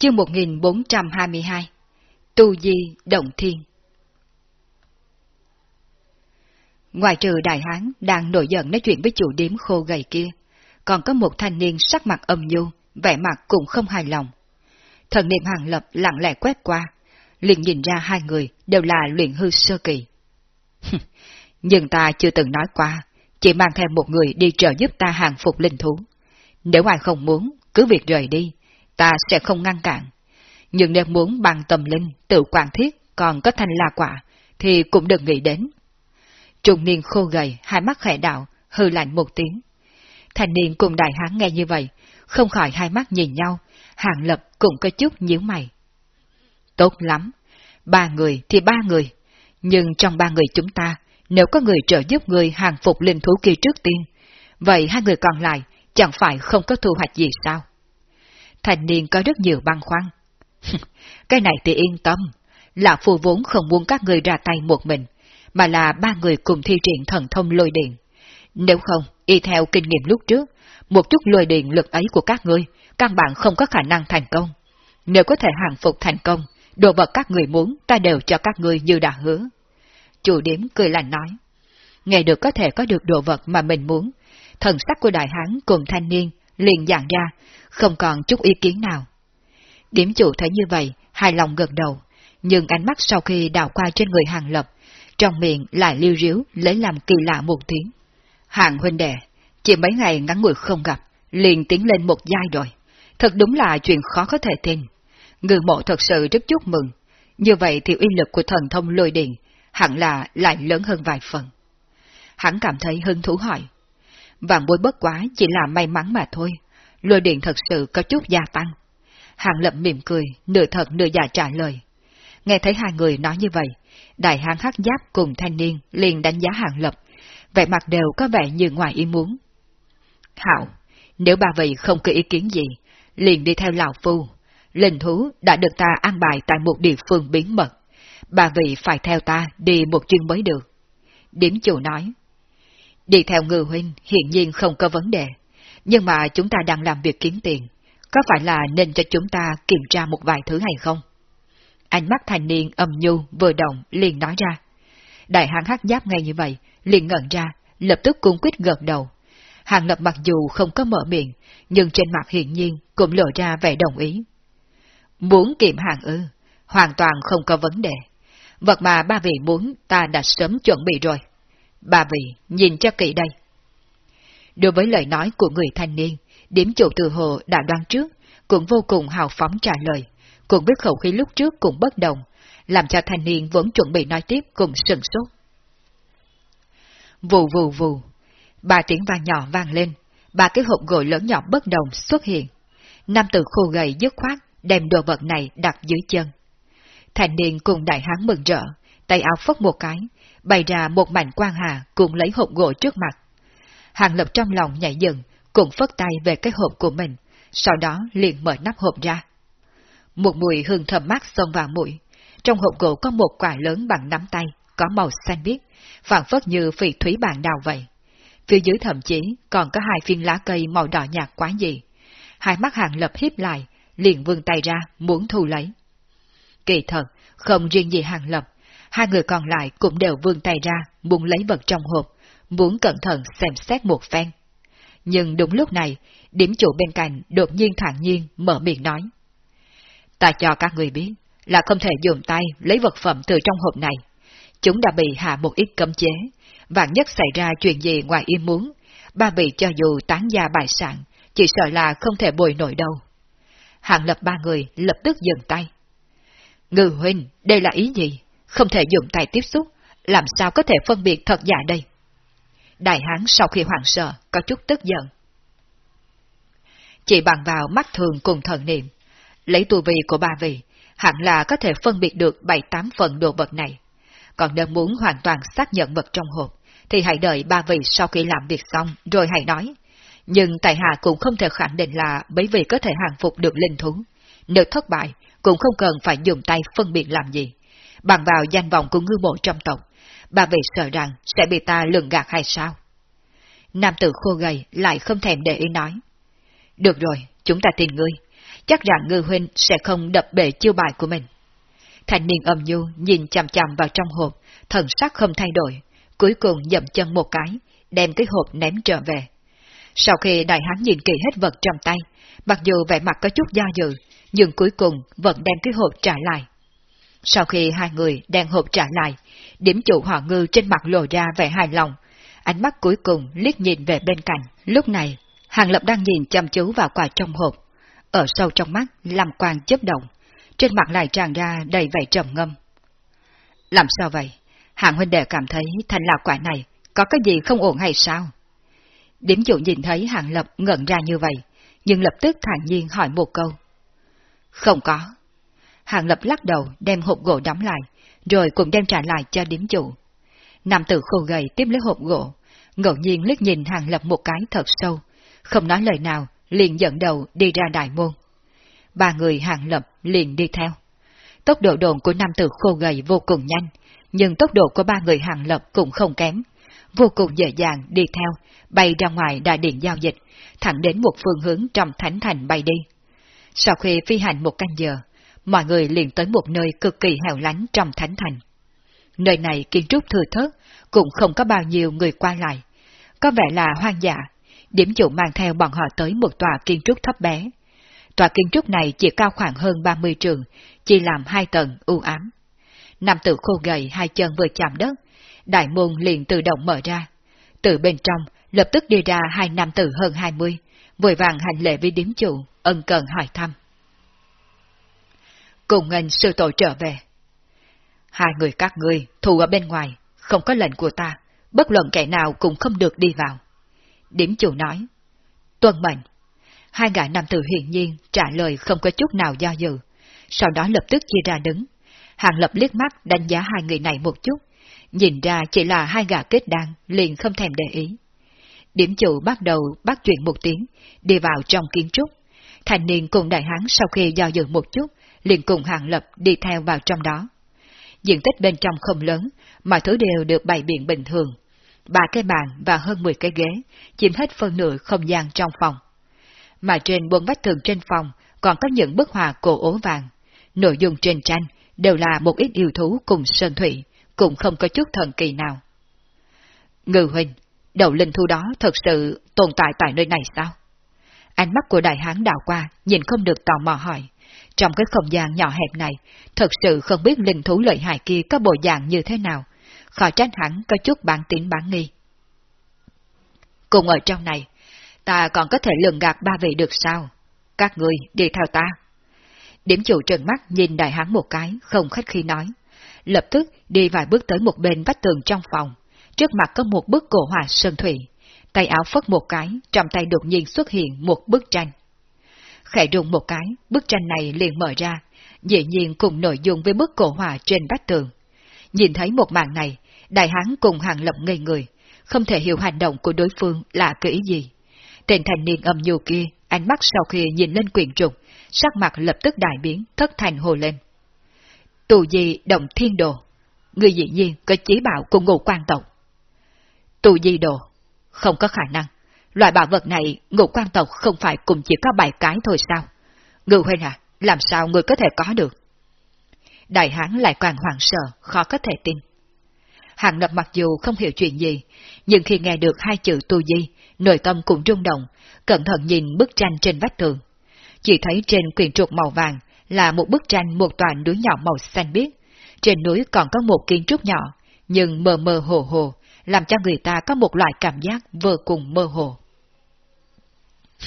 Chương 1422 Tu Di Động Thiên Ngoài trừ đại hán đang nổi giận nói chuyện với chủ điếm khô gầy kia, còn có một thanh niên sắc mặt âm nhu, vẻ mặt cũng không hài lòng. Thần niệm hàng lập lặng lẽ quét qua, liền nhìn ra hai người đều là luyện hư sơ kỳ. Nhưng ta chưa từng nói qua, chỉ mang theo một người đi trợ giúp ta hàng phục linh thú. Nếu ai không muốn, cứ việc rời đi, ta sẽ không ngăn cản. Nhưng nếu muốn bằng tâm linh, tự quản thiết, còn có thanh la quả, thì cũng đừng nghĩ đến. Trung niên khô gầy, hai mắt khẽ đạo, hư lạnh một tiếng. Thành niên cùng đại hán nghe như vậy, không khỏi hai mắt nhìn nhau, hàng lập cũng có chút nhíu mày. Tốt lắm, ba người thì ba người, nhưng trong ba người chúng ta, nếu có người trợ giúp người hàng phục linh thú kia trước tiên, vậy hai người còn lại chẳng phải không có thu hoạch gì sao? Thành niên có rất nhiều băn khoăn. cái này thì yên tâm, là phù vốn không muốn các người ra tay một mình, mà là ba người cùng thi triển thần thông lôi điện. Nếu không, y theo kinh nghiệm lúc trước, một chút lôi điện lực ấy của các ngươi, căn bản không có khả năng thành công. Nếu có thể hàng phục thành công, đồ vật các người muốn ta đều cho các ngươi như đã hứa. Chủ điếm cười lạnh nói. Nghe được có thể có được đồ vật mà mình muốn, thần sắc của đại hán cùng thanh niên liền dạng ra, không còn chút ý kiến nào. Điểm chủ thấy như vậy, hài lòng gật đầu, nhưng ánh mắt sau khi đào qua trên người hàng lập, trong miệng lại liêu riếu lấy làm kỳ lạ một tiếng. Hàng huynh đệ, chỉ mấy ngày ngắn ngủi không gặp, liền tiến lên một giai rồi. Thật đúng là chuyện khó có thể tin. Người mộ thật sự rất chúc mừng. Như vậy thì uy lực của thần thông lôi điện hẳn là lại lớn hơn vài phần. Hắn cảm thấy hứng thú hỏi. Vạn bối bất quá chỉ là may mắn mà thôi. Lôi điện thật sự có chút gia tăng. Hàng lập mỉm cười, nửa thật nửa giả trả lời. Nghe thấy hai người nói như vậy, đại hán hắc giáp cùng thanh niên liền đánh giá hàng lập, vẻ mặt đều có vẻ như ngoài ý muốn. Hảo, nếu ba vị không có ý kiến gì, liền đi theo lão phu. Linh thú đã được ta an bài tại một địa phương bí mật. Ba vị phải theo ta đi một chuyến mới được. Điểm chủ nói. Đi theo ngư huynh hiện nhiên không có vấn đề, nhưng mà chúng ta đang làm việc kiếm tiền. Có phải là nên cho chúng ta kiểm tra một vài thứ hay không? Ánh mắt thành niên âm nhu vừa động liền nói ra. Đại hán hắc giáp ngay như vậy, liền ngẩn ra, lập tức cung quyết gật đầu. Hàng lập mặc dù không có mở miệng, nhưng trên mặt hiển nhiên cũng lộ ra vẻ đồng ý. Muốn kiểm hàng ư, hoàn toàn không có vấn đề. Vật mà ba vị muốn ta đã sớm chuẩn bị rồi. Ba vị, nhìn cho kỹ đây. Đối với lời nói của người thanh niên, điểm chủ từ hồ đã đoán trước, cũng vô cùng hào phóng trả lời, cũng biết khẩu khí lúc trước cũng bất đồng, làm cho thanh niên vẫn chuẩn bị nói tiếp cùng sừng sốt. Vù vù vù, ba tiếng vang nhỏ vang lên, ba cái hộp gỗ lớn nhỏ bất đồng xuất hiện. Nam tử khô gầy dứt khoát, đem đồ vật này đặt dưới chân. Thành niên cùng đại hán mừng rỡ, tay áo phất một cái, bày ra một mảnh quang hà cùng lấy hộp gỗ trước mặt. Hàng lập trong lòng nhảy dựng, cũng phất tay về cái hộp của mình, sau đó liền mở nắp hộp ra. Một mùi hương thơm mát xông vào mũi. Trong hộp gỗ có một quả lớn bằng nắm tay, có màu xanh biếc, phản phất như phỉ thúy bàn đào vậy. Phía dưới thậm chí còn có hai viên lá cây màu đỏ nhạt quá dị. Hai mắt hàng lập hiếp lại, liền vươn tay ra, muốn thu lấy. Kỳ thật, không riêng gì hàng lập, hai người còn lại cũng đều vươn tay ra, muốn lấy vật trong hộp, muốn cẩn thận xem xét một phen. Nhưng đúng lúc này, điểm chủ bên cạnh đột nhiên thản nhiên mở miệng nói. Ta cho các người biết là không thể dùng tay lấy vật phẩm từ trong hộp này. Chúng đã bị hạ một ít cấm chế, vạn nhất xảy ra chuyện gì ngoài im muốn, ba bị cho dù tán gia bài sản, chỉ sợ là không thể bồi nổi đâu. Hạng lập ba người lập tức dừng tay. Ngư huynh, đây là ý gì? Không thể dùng tay tiếp xúc, làm sao có thể phân biệt thật giả đây? Đại hán sau khi hoảng sợ, có chút tức giận. Chỉ bằng vào mắt thường cùng thần niệm, lấy tu vi của ba vị, hẳn là có thể phân biệt được bảy tám phần đồ vật này. Còn nếu muốn hoàn toàn xác nhận vật trong hộp, thì hãy đợi ba vị sau khi làm việc xong rồi hãy nói. Nhưng tại hạ cũng không thể khẳng định là mấy vị có thể hàng phục được linh thú. Nếu thất bại, cũng không cần phải dùng tay phân biệt làm gì. Bằng vào danh vọng của ngư mộ trong tộc, bà vị sợ rằng sẽ bị ta lường gạt hay sao? Nam tử khô gầy lại không thèm để ý nói. Được rồi, chúng ta tin ngươi. chắc rằng ngư huynh sẽ không đập bể chiêu bài của mình. Thành niên âm nhu nhìn chằm chằm vào trong hộp, thần sắc không thay đổi, cuối cùng dậm chân một cái, đem cái hộp ném trở về. Sau khi đại hán nhìn kỹ hết vật trong tay, mặc dù vẻ mặt có chút do dự, nhưng cuối cùng vẫn đem cái hộp trả lại. Sau khi hai người đem hộp trả lại, điểm chủ họ ngư trên mặt lộ ra vẻ hài lòng, ánh mắt cuối cùng liếc nhìn về bên cạnh. Lúc này, Hàng Lập đang nhìn chăm chú vào quả trong hộp, ở sâu trong mắt làm quang chớp động, trên mặt lại tràn ra đầy vẻ trầm ngâm. Làm sao vậy? Hạng huynh đệ cảm thấy thành lạc quả này có cái gì không ổn hay sao? Điểm chủ nhìn thấy Hàng Lập ngẩn ra như vậy, nhưng lập tức thản nhiên hỏi một câu. Không có. Hàng Lập lắc đầu đem hộp gỗ đóng lại, rồi cũng đem trả lại cho điểm chủ. Nam tử khô gầy tiếp lấy hộp gỗ, ngẫu nhiên liếc nhìn Hàng Lập một cái thật sâu, không nói lời nào, liền dẫn đầu đi ra đại môn. Ba người Hàng Lập liền đi theo. Tốc độ đồn của nam tử khô gầy vô cùng nhanh, nhưng tốc độ của ba người Hàng Lập cũng không kém. Vô cùng dễ dàng đi theo, bay ra ngoài đại điện giao dịch, thẳng đến một phương hướng trong thánh thành bay đi. Sau khi phi hành một canh giờ, mọi người liền tới một nơi cực kỳ hẻo lánh trong thánh thành. Nơi này kiến trúc thừa thớt, cũng không có bao nhiêu người qua lại. Có vẻ là hoang dã, điểm chủ mang theo bọn họ tới một tòa kiến trúc thấp bé. Tòa kiến trúc này chỉ cao khoảng hơn 30 trường, chỉ làm hai tầng u ám. Nam tử khô gầy hai chân vừa chạm đất, đại môn liền tự động mở ra. Từ bên trong, lập tức đi ra hai nam tử hơn 20, vội vàng hành lễ với điếm chủ, ân cần hỏi thăm. Cùng ngành sư tổ trở về. Hai người các ngươi thù ở bên ngoài, không có lệnh của ta, bất luận kẻ nào cũng không được đi vào. Điểm chủ nói. Tuân mệnh. Hai gã nam tử hiển nhiên trả lời không có chút nào do dự, sau đó lập tức chia ra đứng. Hàng lập liếc mắt đánh giá hai người này một chút, nhìn ra chỉ là hai gã kết đan, liền không thèm để ý. Điểm chủ bắt đầu bắt chuyện một tiếng, đi vào trong kiến trúc. Thành niên cùng đại hán sau khi do dự một chút, liền cùng hàng lập đi theo vào trong đó. Diện tích bên trong không lớn, mọi thứ đều được bày biện bình thường. Ba cái bàn và hơn 10 cái ghế, chiếm hết phân nửa không gian trong phòng. Mà trên bốn vách tường trên phòng còn có những bức họa cổ ố vàng. Nội dung trên tranh đều là một ít yêu thú cùng sơn thủy, cũng không có chút thần kỳ nào. Ngư huynh, đầu linh thu đó thật sự tồn tại tại nơi này sao? Ánh mắt của đại hán đảo qua, nhìn không được tò mò hỏi. Trong cái không gian nhỏ hẹp này, thật sự không biết linh thú lợi hại kia có bộ dạng như thế nào, khỏi trách hẳn có chút bản tính bản nghi. Cùng ở trong này, ta còn có thể lường gạt ba vị được sao? Các người đi theo ta. Điểm chủ trần mắt nhìn đại hán một cái, không khách khi nói. Lập tức đi vài bước tới một bên vách tường trong phòng. Trước mặt có một bức cổ họa sơn thủy. Tay áo phất một cái, trong tay đột nhiên xuất hiện một bức tranh. Khẽ rung một cái, bức tranh này liền mở ra, dĩ nhiên cùng nội dung với bức cổ họa trên vách tường. Nhìn thấy một màn này, đại hán cùng hàng lập ngây người, không thể hiểu hành động của đối phương là kỹ gì. Tên thành niên âm nhu kia, ánh mắt sau khi nhìn lên quyển trục, sắc mặt lập tức đại biến, thất thành hồ lên. Tù di động thiên đồ, người dĩ nhiên có chí bảo cùng ngũ quan tộc. Tù di đồ, không có khả năng. Loại bảo vật này ngũ quan tộc không phải cùng chỉ có bảy cái thôi sao? Ngự huynh à, làm sao người có thể có được? Đại hán lại càng hoảng sợ, khó có thể tin. Hàng lập mặc dù không hiểu chuyện gì, nhưng khi nghe được hai chữ tu di, nội tâm cũng rung động, cẩn thận nhìn bức tranh trên vách tường. Chỉ thấy trên quyển trục màu vàng là một bức tranh một toàn núi nhỏ màu xanh biếc. Trên núi còn có một kiến trúc nhỏ, nhưng mờ mờ hồ hồ, làm cho người ta có một loại cảm giác vô cùng mơ hồ.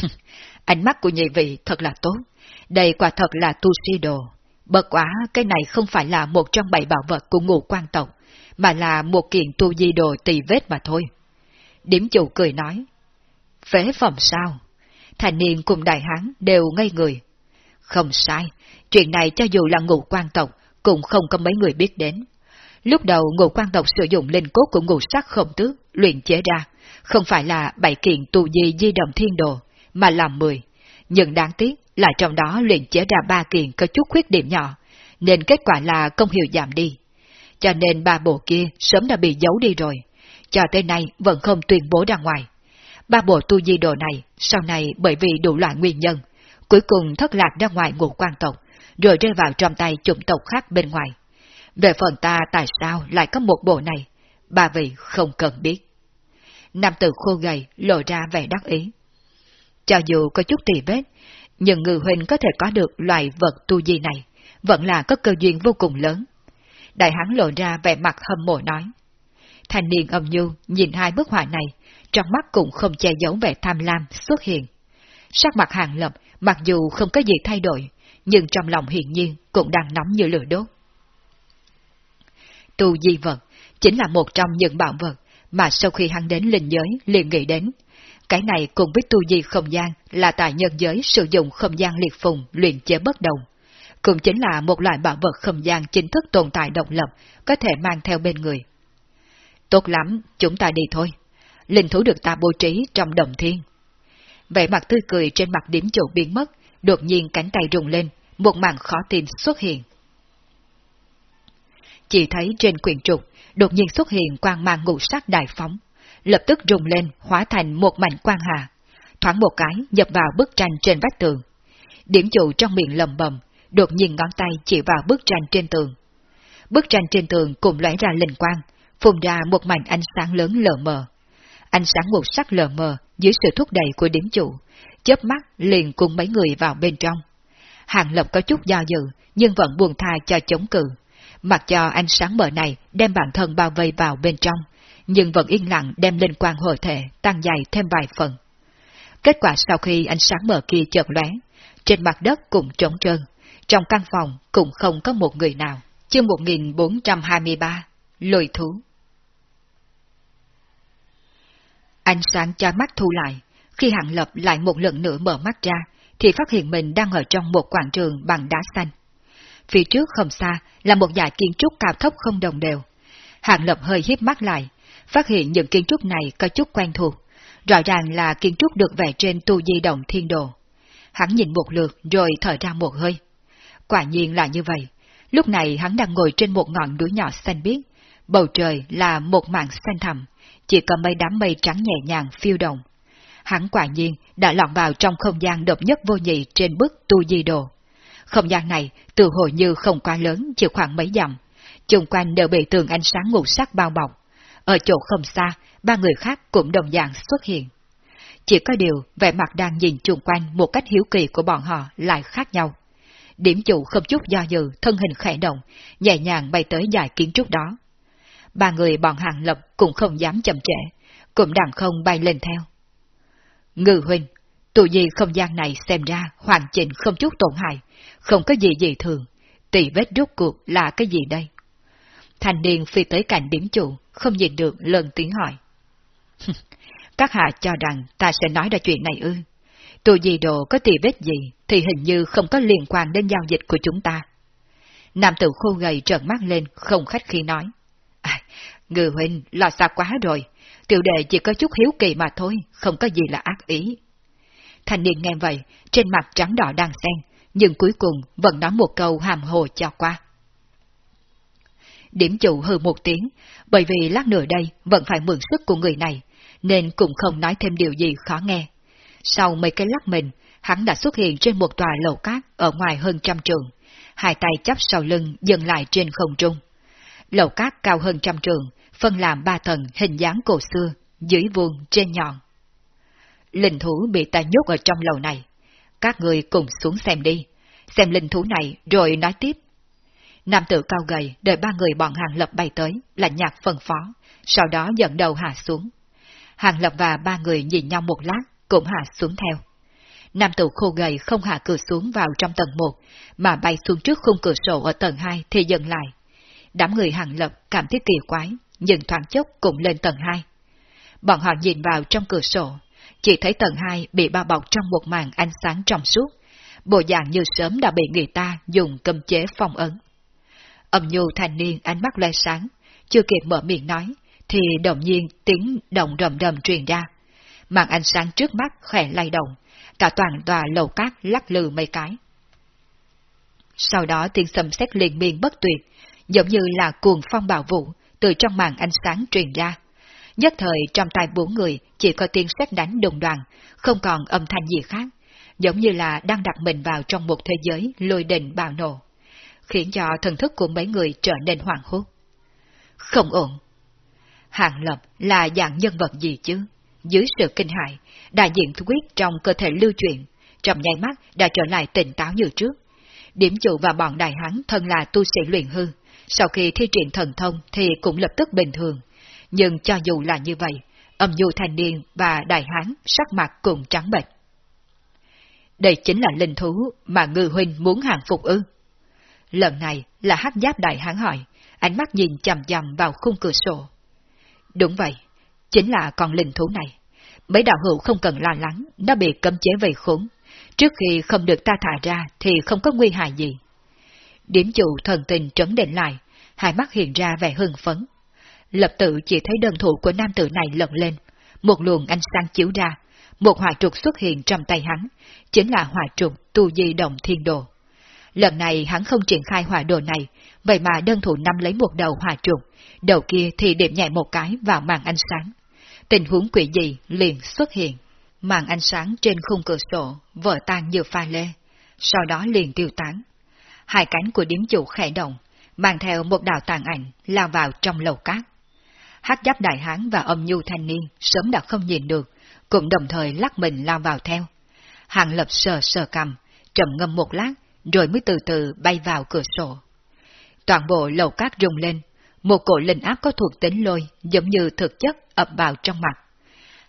Ánh mắt của nhị vị thật là tốt, đây quả thật là tu si đồ. Bất quá cái này không phải là một trong bảy bảo vật của ngũ quan tộc, mà là một kiện tu di đồ tỳ vết mà thôi. Điểm chủ cười nói, phế phẩm sao? Thành niên cùng đại hán đều ngây người. Không sai, chuyện này cho dù là ngũ quan tộc, cũng không có mấy người biết đến. Lúc đầu ngũ quan tộc sử dụng linh cốt của ngũ sắc không tước, luyện chế ra, không phải là bảy kiện tu di di động thiên đồ, mà là mười. Nhưng đáng tiếc là trong đó luyện chế ra ba kiện có chút khuyết điểm nhỏ, nên kết quả là công hiệu giảm đi. Cho nên ba bộ kia sớm đã bị giấu đi rồi, cho tới nay vẫn không tuyên bố ra ngoài. Ba bộ tu di đồ này sau này bởi vì đủ loại nguyên nhân, cuối cùng thất lạc ra ngoài ngũ quan tộc, rồi rơi vào trong tay chủng tộc khác bên ngoài. Về phần ta tại sao lại có một bộ này, ba vị không cần biết. Nam tử khô gầy lộ ra vẻ đắc ý. Cho dù có chút tì vết, nhưng ngư huynh có thể có được loại vật tu di này, vẫn là có cơ duyên vô cùng lớn. Đại hán lộ ra vẻ mặt hâm mộ nói. Thanh niên âm nhu nhìn hai bức họa này, trong mắt cũng không che giấu vẻ tham lam xuất hiện. Sắc mặt hàng lập, mặc dù không có gì thay đổi, nhưng trong lòng hiển nhiên cũng đang nóng như lửa đốt. Tu di vật chính là một trong những bảo vật mà sau khi hắn đến linh giới liền nghĩ đến. Cái này cùng với tu di không gian là tại nhân giới sử dụng không gian liệt phùng luyện chế bất đồng. Cũng chính là một loại bảo vật không gian chính thức tồn tại độc lập, có thể mang theo bên người. Tốt lắm, chúng ta đi thôi. Linh thú được ta bố trí trong đồng thiên. Vẻ mặt tươi cười trên mặt điểm chủ biến mất, đột nhiên cánh tay rung lên, một màn khó tin xuất hiện. Chỉ thấy trên quyển trục, đột nhiên xuất hiện quang mang ngũ sắc đại phóng, lập tức rùng lên, hóa thành một mảnh quang hà, thoáng một cái nhập vào bức tranh trên vách tường. Điểm chủ trong miệng lầm bầm, đột nhiên ngón tay chỉ vào bức tranh trên tường. Bức tranh trên tường cùng lóe ra linh quang, phun ra một mảnh ánh sáng lớn lờ mờ. Ánh sáng ngũ sắc lờ mờ dưới sự thúc đẩy của điểm chủ, chớp mắt liền cùng mấy người vào bên trong. Hàng Lập có chút do dự, nhưng vẫn buồn tha cho chống cự. Mặc cho ánh sáng mờ này đem bản thân bao vây vào bên trong, nhưng vẫn yên lặng đem linh quang hồi thể tăng dày thêm vài phần. Kết quả sau khi ánh sáng mờ kia chợt lóe, trên mặt đất cũng trống trơn, trong căn phòng cũng không có một người nào. Chương 1423 Lôi thú Ánh sáng cho mắt thu lại, khi Hạng Lập lại một lần nữa mở mắt ra, thì phát hiện mình đang ở trong một quảng trường bằng đá xanh. Phía trước không xa là một dải kiến trúc cao thấp không đồng đều. Hạng Lập hơi hiếp mắt lại, phát hiện những kiến trúc này có chút quen thuộc, rõ ràng là kiến trúc được vẽ trên tu di động thiên đồ. Hắn nhìn một lượt rồi thở ra một hơi. Quả nhiên là như vậy. Lúc này hắn đang ngồi trên một ngọn núi nhỏ xanh biếc, bầu trời là một mảng xanh thẳm, chỉ có mấy đám mây trắng nhẹ nhàng phiêu động. Hắn quả nhiên đã lọt vào trong không gian độc nhất vô nhị trên bức tu di đồ. Không gian này từ hồi như không quá lớn chỉ khoảng mấy dặm, chung quanh đều bị tường ánh sáng ngũ sắc bao bọc. Ở chỗ không xa, ba người khác cũng đồng dạng xuất hiện. Chỉ có điều vẻ mặt đang nhìn chung quanh một cách hiếu kỳ của bọn họ lại khác nhau. Điểm chủ không chút do dự, thân hình khẽ động, nhẹ nhàng bay tới dài kiến trúc đó. Ba người bọn hàng lập cũng không dám chậm trễ, cũng đằng không bay lên theo. Ngư huynh, tụ gì không gian này xem ra hoàn chỉnh không chút tổn hại, không có gì gì thường, tỷ vết rốt cuộc là cái gì đây? Thành niên phi tới cạnh điểm chủ, không nhìn được lần tiếng hỏi. Các hạ cho rằng ta sẽ nói ra chuyện này ư. Tù gì đồ có tỷ vết gì thì hình như không có liên quan đến giao dịch của chúng ta. Nam tử khô gầy trợn mắt lên, không khách khi nói. À, ngư huynh lo xa quá rồi, tiểu đệ chỉ có chút hiếu kỳ mà thôi, không có gì là ác ý. Thành niên nghe vậy, trên mặt trắng đỏ đang xen, nhưng cuối cùng vẫn nói một câu hàm hồ cho qua. Điểm chủ hừ một tiếng, bởi vì lát nữa đây vẫn phải mượn sức của người này, nên cũng không nói thêm điều gì khó nghe. Sau mấy cái lắc mình, hắn đã xuất hiện trên một tòa lầu cát ở ngoài hơn trăm trường, hai tay chắp sau lưng dừng lại trên không trung. Lầu cát cao hơn trăm trường, phân làm ba tầng hình dáng cổ xưa, dưới vuông trên nhọn. Linh thú bị ta nhốt ở trong lầu này. Các người cùng xuống xem đi, xem linh thú này rồi nói tiếp. Nam tử cao gầy đợi ba người bọn hàng lập bay tới, là nhạc phân phó, sau đó dẫn đầu hạ xuống. Hàng lập và ba người nhìn nhau một lát, cũng hạ xuống theo. Nam tử khô gầy không hạ cửa xuống vào trong tầng 1, mà bay xuống trước khung cửa sổ ở tầng 2 thì dừng lại. Đám người hàng lập cảm thấy kỳ quái, nhưng thoáng chốc cũng lên tầng 2. Bọn họ nhìn vào trong cửa sổ, chỉ thấy tầng hai bị bao bọc trong một màn ánh sáng trong suốt, bộ dạng như sớm đã bị người ta dùng cầm chế phong ấn. Âm nhu thanh niên ánh mắt loe sáng, chưa kịp mở miệng nói, thì đột nhiên tiếng động rầm rầm truyền ra. Màn ánh sáng trước mắt khẽ lay động, cả toàn tòa lầu cát lắc lư mấy cái. Sau đó tiếng sầm xét liền miên bất tuyệt, giống như là cuồng phong bạo vụ, từ trong màn ánh sáng truyền ra. Nhất thời trong tay bốn người chỉ có tiếng sét đánh đồng đoàn, không còn âm thanh gì khác. giống như là đang đặt mình vào trong một thế giới lôi đình bạo nổ, khiến cho thần thức của mấy người trở nên hoảng hốt. Không ổn. hạng Lập là dạng nhân vật gì chứ? Dưới sự kinh hại, đại diện quyết trong cơ thể lưu chuyển, trong nháy mắt đã trở lại tỉnh táo như trước. Điểm chủ và bọn đại hán thân là tu sĩ luyện hư, sau khi thi triển thần thông thì cũng lập tức bình thường. Nhưng cho dù là như vậy, âm du thanh niên và đại hán sắc mặt cùng trắng bệch. Đây chính là linh thú mà ngư huynh muốn hàng phục ư. Lần này là hắc giáp đại hán hỏi, ánh mắt nhìn chầm chầm vào khung cửa sổ. Đúng vậy, chính là con linh thú này. Mấy đạo hữu không cần lo lắng, nó bị cấm chế về khốn. Trước khi không được ta thả ra thì không có nguy hại gì. Điểm chủ thần tình trấn định lại, hai mắt hiện ra vẻ hưng phấn. Lập tự chỉ thấy đơn thủ của nam tử này lật lên, một luồng ánh sáng chiếu ra, một hỏa trục xuất hiện trong tay hắn, chính là hỏa trục tu di động thiên đồ. Lần này hắn không triển khai hỏa đồ này, vậy mà đơn thủ nắm lấy một đầu hỏa trục, đầu kia thì điểm nhẹ một cái vào màn ánh sáng. Tình huống quỷ dị liền xuất hiện. Màn ánh sáng trên khung cửa sổ vỡ tan như pha lê, sau đó liền tiêu tán. Hai cánh của điếm chủ khẽ động, mang theo một đạo tàn ảnh lao vào trong lầu cát. Hát giáp đại hán và âm nhu thanh niên sớm đã không nhìn được, cũng đồng thời lắc mình lao vào theo. Hàng lập sờ sờ cầm, trầm ngâm một lát, rồi mới từ từ bay vào cửa sổ. Toàn bộ lầu cát rung lên, một cổ linh áp có thuộc tính lôi giống như thực chất ập vào trong mặt.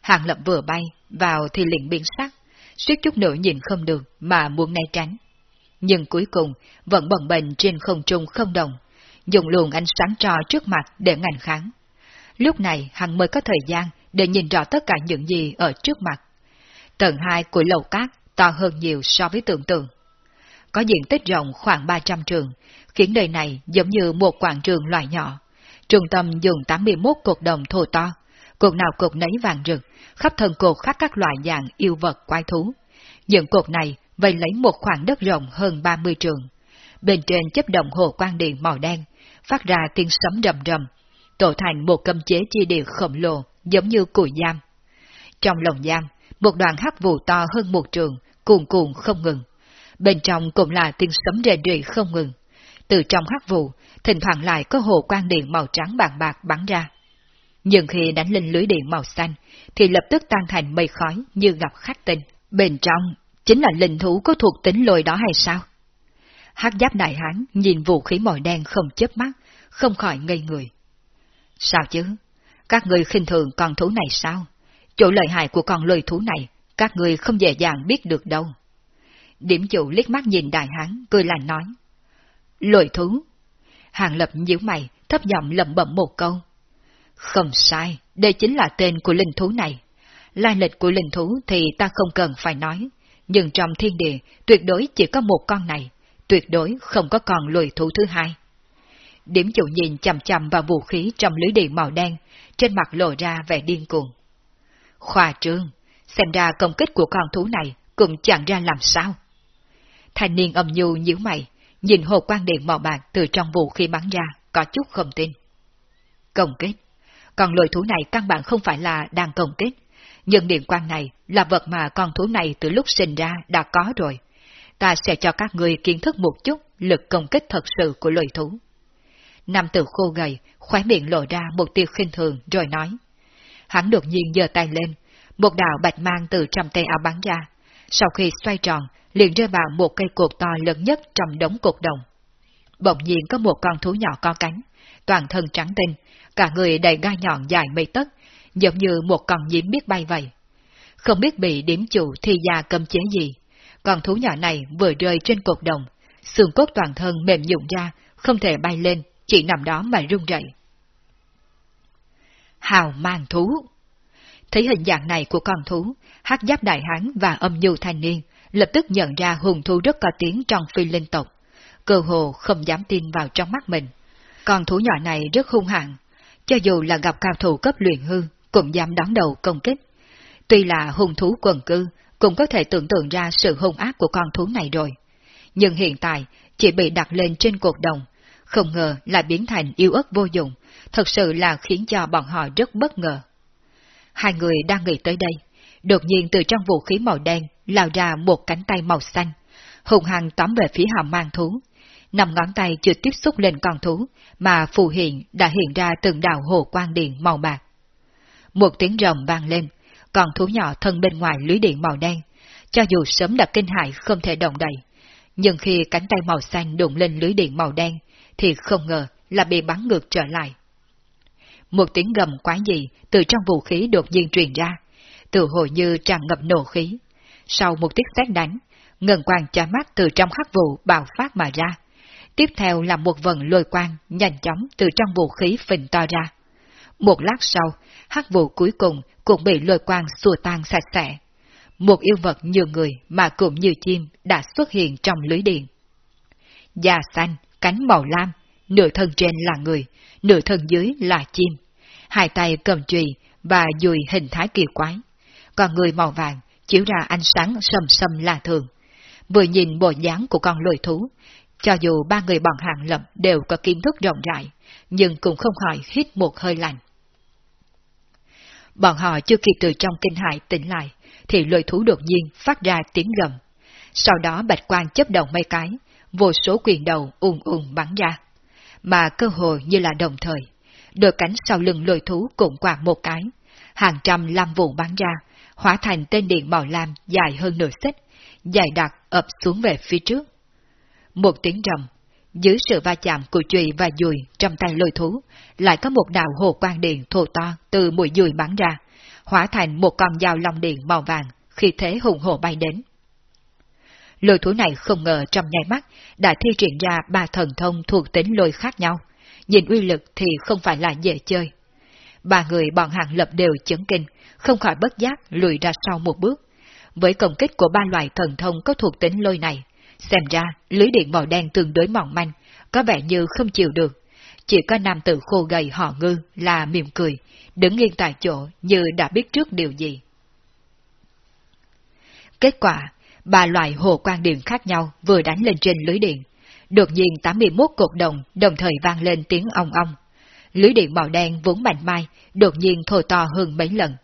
Hàng lập vừa bay vào thì liền biến sắc, suýt chút nữa nhìn không được mà muốn né tránh. Nhưng cuối cùng vẫn bận bệnh trên không trung không đồng, dùng luồng ánh sáng trò trước mặt để ngành kháng. Lúc này hắn mới có thời gian để nhìn rõ tất cả những gì ở trước mặt. Tầng 2 của lầu cát to hơn nhiều so với tưởng tượng. Có diện tích rộng khoảng 300 trường, khiến nơi này giống như một quảng trường loại nhỏ. Trung tâm dùng 81 cột đồng thô to, cột nào cột nấy vàng rực, khắp thân cột khắc các loại dạng yêu vật quái thú. Những cột này vây lấy một khoảng đất rộng hơn 30 trường. Bên trên chấp động hồ quan điện màu đen, phát ra tiếng sấm rầm rầm, tổ thành một cấm chế chi địa khổng lồ giống như cùi giam. Trong lồng giam, một đoàn hắc vụ to hơn một trường, cuồn cuộn không ngừng. Bên trong cũng là tiếng sấm rền rỉ không ngừng. Từ trong hắc vụ, thỉnh thoảng lại có hồ quang điện màu trắng bạc bạc bắn ra. Nhưng khi đánh lên lưới điện màu xanh, thì lập tức tan thành mây khói như gặp khách tinh. Bên trong, chính là linh thú có thuộc tính lôi đó hay sao? hắc giáp đại hán nhìn vũ khí màu đen không chớp mắt, không khỏi ngây người. Sao chứ? Các người khinh thường con thú này sao? Chỗ lợi hại của con lôi thú này, các người không dễ dàng biết được đâu. Điểm chủ liếc mắt nhìn đại hán, cười lạnh nói. Lôi thú. Hàng lập nhíu mày, thấp giọng lẩm bẩm một câu. Không sai, đây chính là tên của linh thú này. Lai lịch của linh thú thì ta không cần phải nói, nhưng trong thiên địa tuyệt đối chỉ có một con này, tuyệt đối không có con lùi thú thứ hai. Điểm chủ nhìn chầm chầm vào vũ khí trong lưới điện màu đen, trên mặt lộ ra vẻ điên cuồng. Khoa trương, xem ra công kích của con thú này cũng chẳng ra làm sao. Thanh niên âm nhu nhíu mày, nhìn hồ quan điện màu bạc từ trong vũ khí bắn ra, có chút không tin. Công kích? Còn lôi thú này căn bản không phải là đang công kích, nhưng điện quang này là vật mà con thú này từ lúc sinh ra đã có rồi. Ta sẽ cho các người kiến thức một chút lực công kích thật sự của lôi thú. Nam tử khô gầy, khóe miệng lộ ra một tiêu khinh thường rồi nói. Hắn đột nhiên giơ tay lên, một đạo bạch mang từ trong tay áo bắn ra. Sau khi xoay tròn, liền rơi vào một cây cột to lớn nhất trong đống cột đồng. Bỗng nhiên có một con thú nhỏ có cánh, toàn thân trắng tinh, cả người đầy gai nhọn dài mây tấc, giống như một con nhím biết bay vậy. Không biết bị điểm chủ thi gia cầm chế gì, con thú nhỏ này vừa rơi trên cột đồng, xương cốt toàn thân mềm nhũn ra, không thể bay lên, chỉ nằm đó mà rung rẩy. Hào mang thú Thấy hình dạng này của con thú, hắc giáp đại hán và âm nhu thanh niên lập tức nhận ra hùng thú rất có tiếng trong phi linh tộc. Cơ hồ không dám tin vào trong mắt mình. Con thú nhỏ này rất hung hãn, cho dù là gặp cao thủ cấp luyện hư, cũng dám đón đầu công kích. Tuy là hung thú quần cư, cũng có thể tưởng tượng ra sự hung ác của con thú này rồi. Nhưng hiện tại, chỉ bị đặt lên trên cột đồng, không ngờ lại biến thành yêu ớt vô dụng, thật sự là khiến cho bọn họ rất bất ngờ. Hai người đang nghĩ tới đây, đột nhiên từ trong vũ khí màu đen lao ra một cánh tay màu xanh, hùng hăng tóm về phía hàm mang thú. Nằm ngón tay chưa tiếp xúc lên con thú, mà phù hiện đã hiện ra từng đạo hồ quang điện màu bạc. Một tiếng rồng vang lên, con thú nhỏ thân bên ngoài lưới điện màu đen, cho dù sớm đã kinh hại không thể động đậy, nhưng khi cánh tay màu xanh đụng lên lưới điện màu đen, thì không ngờ là bị bắn ngược trở lại. Một tiếng gầm quái dị từ trong vũ khí đột nhiên truyền ra, tự hồ như tràn ngập nổ khí. Sau một tiếng xét đánh, ngân quang chói mắt từ trong khắc vụ bạo phát mà ra. Tiếp theo là một vần lôi quang nhanh chóng từ trong vũ khí phình to ra. Một lát sau, hắc vụ cuối cùng cũng bị lôi quang xua tan sạch sẽ. Một yêu vật như người mà cũng như chim đã xuất hiện trong lưới điện. Da xanh, cánh màu lam, nửa thân trên là người, nửa thân dưới là chim. Hai tay cầm chùy và dùi hình thái kỳ quái. Còn người màu vàng chiếu ra ánh sáng sầm sầm lạ thường. Vừa nhìn bộ dáng của con lôi thú, cho dù ba người bọn hàng lập đều có kiến thức rộng rãi, nhưng cũng không khỏi hít một hơi lạnh. Bọn họ chưa kịp từ trong kinh hại tỉnh lại, thì lôi thú đột nhiên phát ra tiếng gầm. Sau đó bạch quang chấp động mấy cái, vô số quyền đầu ùn ùn bắn ra. Mà cơ hội như là đồng thời, đôi cánh sau lưng lôi thú cũng quạt một cái. Hàng trăm lam vụ bắn ra, hóa thành tên điện màu lam dài hơn nửa xích, dài đặc ập xuống về phía trước. Một tiếng rầm, dưới sự va chạm của chùy và dùi trong tay lôi thú, lại có một đạo hồ quang điện thô to từ mũi dùi bắn ra, hóa thành một con dao long điện màu vàng, khi thế hùng hồ bay đến. Lôi thú này không ngờ trong nháy mắt đã thi triển ra ba thần thông thuộc tính lôi khác nhau, nhìn uy lực thì không phải là dễ chơi. Ba người bọn hàng lập đều chấn kinh, không khỏi bất giác lùi ra sau một bước. Với công kích của ba loại thần thông có thuộc tính lôi này, xem ra lưới điện màu đen tương đối mỏng manh, có vẻ như không chịu được. Chỉ có nam tử khô gầy họ ngư là mỉm cười, đứng yên tại chỗ như đã biết trước điều gì. Kết quả, ba loại hồ quan điện khác nhau vừa đánh lên trên lưới điện. Đột nhiên 81 cột đồng đồng thời vang lên tiếng ong ong. Lưới điện màu đen vốn mạnh mai, đột nhiên thổi to hơn mấy lần.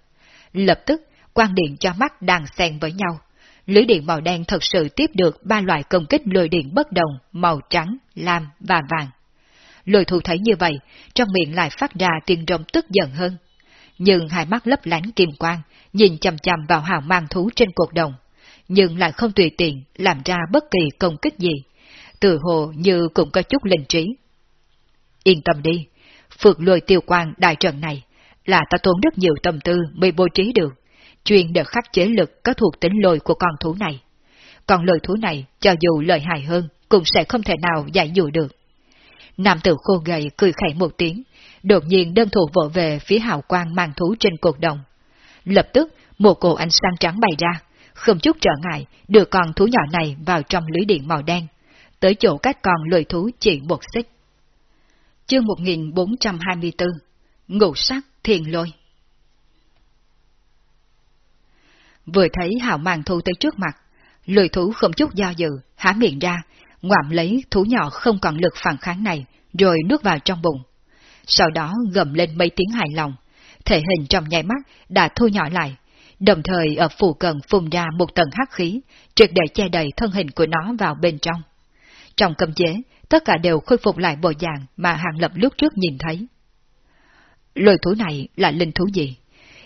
Lập tức, quan điện cho mắt đang xen với nhau. Lưới điện màu đen thật sự tiếp được ba loại công kích lôi điện bất đồng, màu trắng, lam và vàng. Lôi thủ thấy như vậy, trong miệng lại phát ra tiếng rồng tức giận hơn. Nhưng hai mắt lấp lánh kim quang, nhìn chầm chầm vào hào mang thú trên cột đồng, nhưng lại không tùy tiện làm ra bất kỳ công kích gì. Từ hồ như cũng có chút linh trí. Yên tâm đi, phượt lôi tiêu quang đại trận này là ta tốn rất nhiều tâm tư mới bố trí được, chuyên để khắc chế lực có thuộc tính lôi của con thú này. Còn lời thú này, cho dù lợi hại hơn, cũng sẽ không thể nào giải dụ được. Nam tử khô gầy cười khẩy một tiếng, đột nhiên đơn thủ vỗ về phía hào quang mang thú trên cột đồng. Lập tức, một cổ ánh sáng trắng bay ra, không chút trở ngại đưa con thú nhỏ này vào trong lưới điện màu đen, tới chỗ các con lười thú chỉ một xích. Chương 1424 ngụ sắc thiền lôi Vừa thấy hào mang thu tới trước mặt, lười thú không chút do dự, há miệng ra, ngoạm lấy thú nhỏ không còn lực phản kháng này, rồi nuốt vào trong bụng. Sau đó gầm lên mấy tiếng hài lòng, thể hình trong nháy mắt đã thu nhỏ lại, đồng thời ở phủ cận phun ra một tầng hắc khí, triệt để che đầy thân hình của nó vào bên trong. Trong cầm chế, tất cả đều khôi phục lại bộ dạng mà Hàng Lập lúc trước nhìn thấy. Lôi thú này là linh thú gì?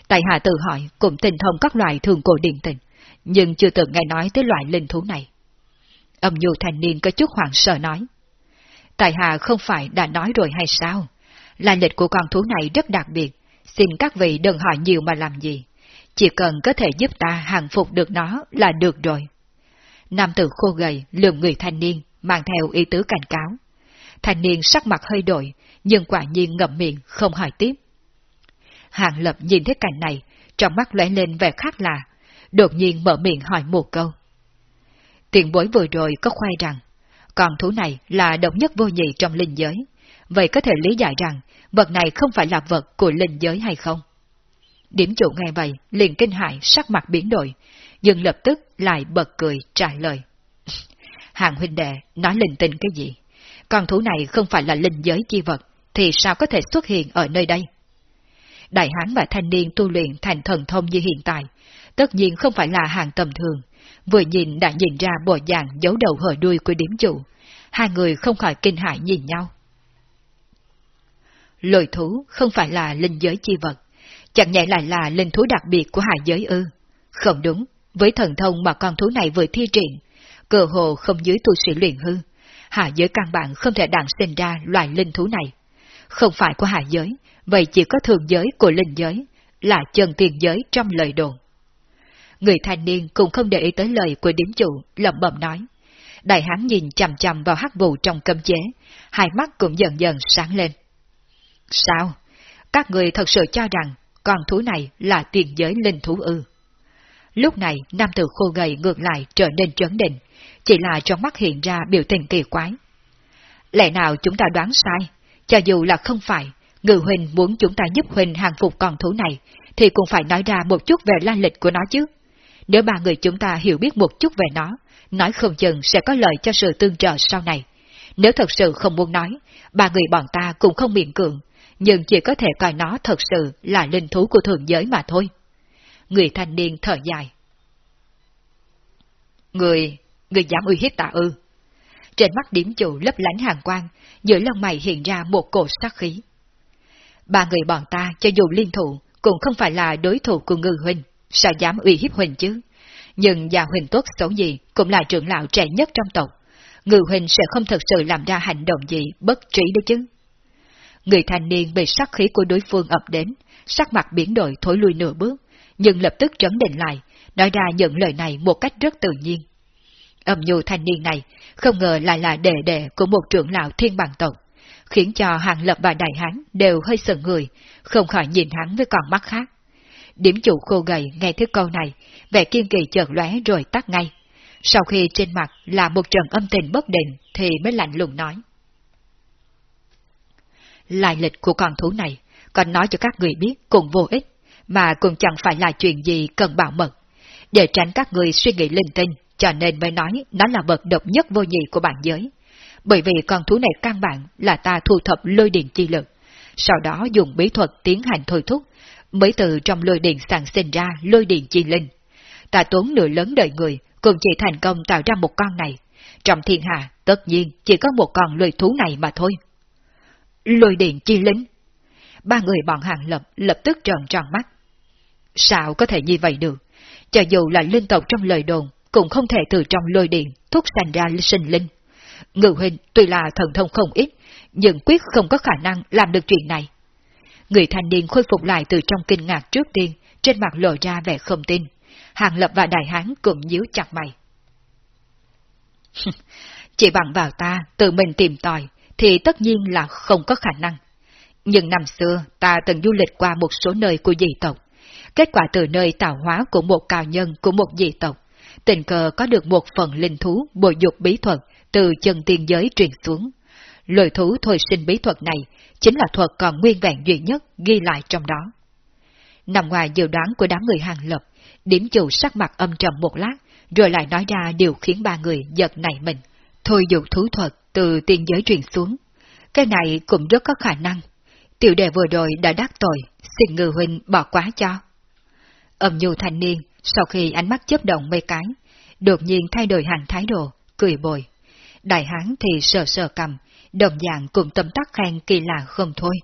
Tài hạ tự hỏi cũng tình thông các loại thường cổ điện tình, nhưng chưa từng nghe nói tới loại linh thú này. Âm nhu thanh niên có chút hoảng sợ nói. Tài hạ không phải đã nói rồi hay sao? Là lịch của con thú này rất đặc biệt, xin các vị đừng hỏi nhiều mà làm gì. Chỉ cần có thể giúp ta hàng phục được nó là được rồi. Nam tử khô gầy lườm người thanh niên, mang theo ý tứ cảnh cáo. Thanh niên sắc mặt hơi đổi, nhưng quả nhiên ngậm miệng không hỏi tiếp. Hàng lập nhìn thấy cảnh này, trong mắt lóe lên vẻ khác lạ, đột nhiên mở miệng hỏi một câu. Tiền bối vừa rồi có khoai rằng, con thú này là độc nhất vô nhị trong linh giới, vậy có thể lý giải rằng vật này không phải là vật của linh giới hay không? Điểm chủ nghe vậy, liền kinh hại sắc mặt biến đổi, nhưng lập tức lại bật cười trả lời. Hàng huynh đệ nói linh tinh cái gì? Con thú này không phải là linh giới chi vật, thì sao có thể xuất hiện ở nơi đây? Đại hán và thanh niên tu luyện thành thần thông như hiện tại, tất nhiên không phải là hàng tầm thường, vừa nhìn đã nhìn ra bộ dạng giấu đầu hở đuôi của Điểm chủ, hai người không khỏi kinh hại nhìn nhau. Lôi thú không phải là linh giới chi vật, chẳng nhẽ lại là linh thú đặc biệt của hải giới ư. Không đúng, với thần thông mà con thú này vừa thi triển, cơ hồ không dưới tu sĩ luyện hư, hạ giới căn bản không thể đản sinh ra loài linh thú này. Không phải của hạ giới, vậy chỉ có thường giới của linh giới, là chân tiền giới trong lời đồn. Người thanh niên cũng không để ý tới lời của điếm chủ, lẩm bẩm nói. Đại hán nhìn chằm chằm vào hắc vụ trong cấm chế, hai mắt cũng dần dần sáng lên. Sao? Các người thật sự cho rằng con thú này là tiền giới linh thú ư? Lúc này, nam tử khô gầy ngược lại trở nên trấn định, chỉ là trong mắt hiện ra biểu tình kỳ quái. Lẽ nào chúng ta đoán sai, cho dù là không phải, Ngự Huỳnh muốn chúng ta giúp Huỳnh hàng phục con thú này, thì cũng phải nói ra một chút về lai lịch của nó chứ. Nếu ba người chúng ta hiểu biết một chút về nó, nói không chừng sẽ có lợi cho sự tương trợ sau này. Nếu thật sự không muốn nói, ba người bọn ta cũng không miệng cường, nhưng chỉ có thể coi nó thật sự là linh thú của thượng giới mà thôi. Người thanh niên thở dài. Người, người dám uy hiếp ta ư. Trên mắt điểm chủ lấp lánh hàng quang, giữa lông mày hiện ra một cổ sát khí. Ba người bọn ta cho dù liên thủ, cũng không phải là đối thủ của ngư huynh, sao dám uy hiếp huynh chứ? Nhưng già huynh tốt xấu gì cũng là trưởng lão trẻ nhất trong tộc. Ngư huynh sẽ không thật sự làm ra hành động gì bất trí đấy chứ. Người thanh niên bị sát khí của đối phương ập đến, sắc mặt biến đổi thối lui nửa bước, nhưng lập tức trấn định lại, nói ra những lời này một cách rất tự nhiên. Âm nhu thanh niên này không ngờ lại là đệ đệ của một trưởng lão thiên bằng tộc, khiến cho hàng lập và đại hán đều hơi sừng người, không khỏi nhìn hắn với con mắt khác. Điểm chủ khô gầy nghe thứ câu này, vẻ kiên kỳ chợt lóe rồi tắt ngay. Sau khi trên mặt là một trận âm tình bất định thì mới lạnh lùng nói. Lại lịch của con thú này, còn nói cho các người biết cũng vô ích, mà cũng chẳng phải là chuyện gì cần bảo mật. Để tránh các người suy nghĩ linh tinh, cho nên mới nói nó là vật độc nhất vô nhị của bản giới. Bởi vì con thú này căn bản là ta thu thập lôi điện chi lực, sau đó dùng bí thuật tiến hành thôi thúc, mới từ trong lôi điện sản sinh ra lôi điện chi linh. Ta tốn nửa lớn đời người, cũng chỉ thành công tạo ra một con này. Trong thiên hạ, tất nhiên chỉ có một con lôi thú này mà thôi. Lôi điện chi lính Ba người bọn hàng lập lập tức trợn tròn mắt. Sao có thể như vậy được? Cho dù là linh tộc trong lời đồn, cũng không thể từ trong lôi điện thúc sanh ra sinh linh. Ngự huynh tuy là thần thông không ít, nhưng quyết không có khả năng làm được chuyện này. Người thanh niên khôi phục lại từ trong kinh ngạc trước tiên, trên mặt lộ ra vẻ không tin. Hàng Lập và Đại Hán cũng nhíu chặt mày. Chỉ bằng vào ta tự mình tìm tòi, thì tất nhiên là không có khả năng. Nhưng năm xưa ta từng du lịch qua một số nơi của dị tộc. Kết quả từ nơi tạo hóa của một cao nhân của một dị tộc, tình cờ có được một phần linh thú bồi dục bí thuật từ chân tiên giới truyền xuống. Lời thú thôi sinh bí thuật này chính là thuật còn nguyên vẹn duy nhất ghi lại trong đó. Nằm ngoài dự đoán của đám người hàng lập, điểm chủ sắc mặt âm trầm một lát, rồi lại nói ra điều khiến ba người giật nảy mình. Thôi dụ thú thuật từ tiên giới truyền xuống. Cái này cũng rất có khả năng. Tiểu đệ vừa rồi đã đắc tội, xin ngư huynh bỏ quá cho. Âm nhu thanh niên, sau khi ánh mắt chớp động mấy cái, đột nhiên thay đổi hẳn thái độ, cười bồi. Đại hán thì sờ sờ cầm, đồng dạng cùng tâm tắc khen kỳ lạ không thôi.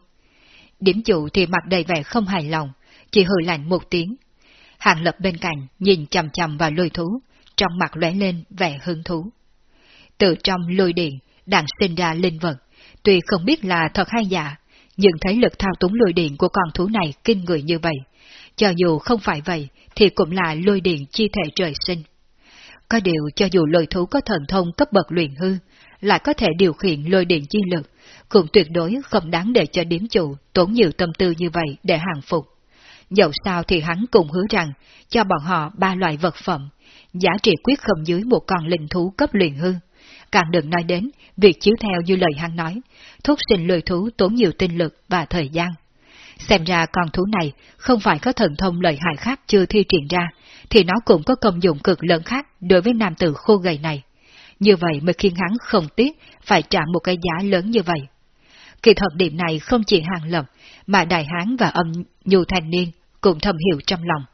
Điểm chủ thì mặt đầy vẻ không hài lòng, chỉ hừ lạnh một tiếng. Hàng lập bên cạnh nhìn chầm chầm vào lôi thú, trong mặt lóe lên vẻ hứng thú. Từ trong lôi điện, đang sinh ra linh vật, tuy không biết là thật hay giả, nhưng thấy lực thao túng lôi điện của con thú này kinh người như vậy. Cho dù không phải vậy, thì cũng là lôi điện chi thể trời sinh. Có điều cho dù lôi thú có thần thông cấp bậc luyện hư, lại có thể điều khiển lôi điện chi lực, cũng tuyệt đối không đáng để cho điếm chủ tốn nhiều tâm tư như vậy để hàng phục. Dẫu sao thì hắn cũng hứa rằng, cho bọn họ ba loại vật phẩm, giá trị quyết không dưới một con linh thú cấp luyện hư. Càng đừng nói đến việc chiếu theo như lời hắn nói, thúc sinh lười thú tốn nhiều tinh lực và thời gian. Xem ra con thú này không phải có thần thông lợi hại khác chưa thi triển ra, thì nó cũng có công dụng cực lớn khác đối với nam tử khô gầy này. Như vậy mới khiến hắn không tiếc phải trả một cái giá lớn như vậy. Kỳ thật điểm này không chỉ hàng lập, mà đại hán và âm nhu thanh niên cũng thầm hiểu trong lòng.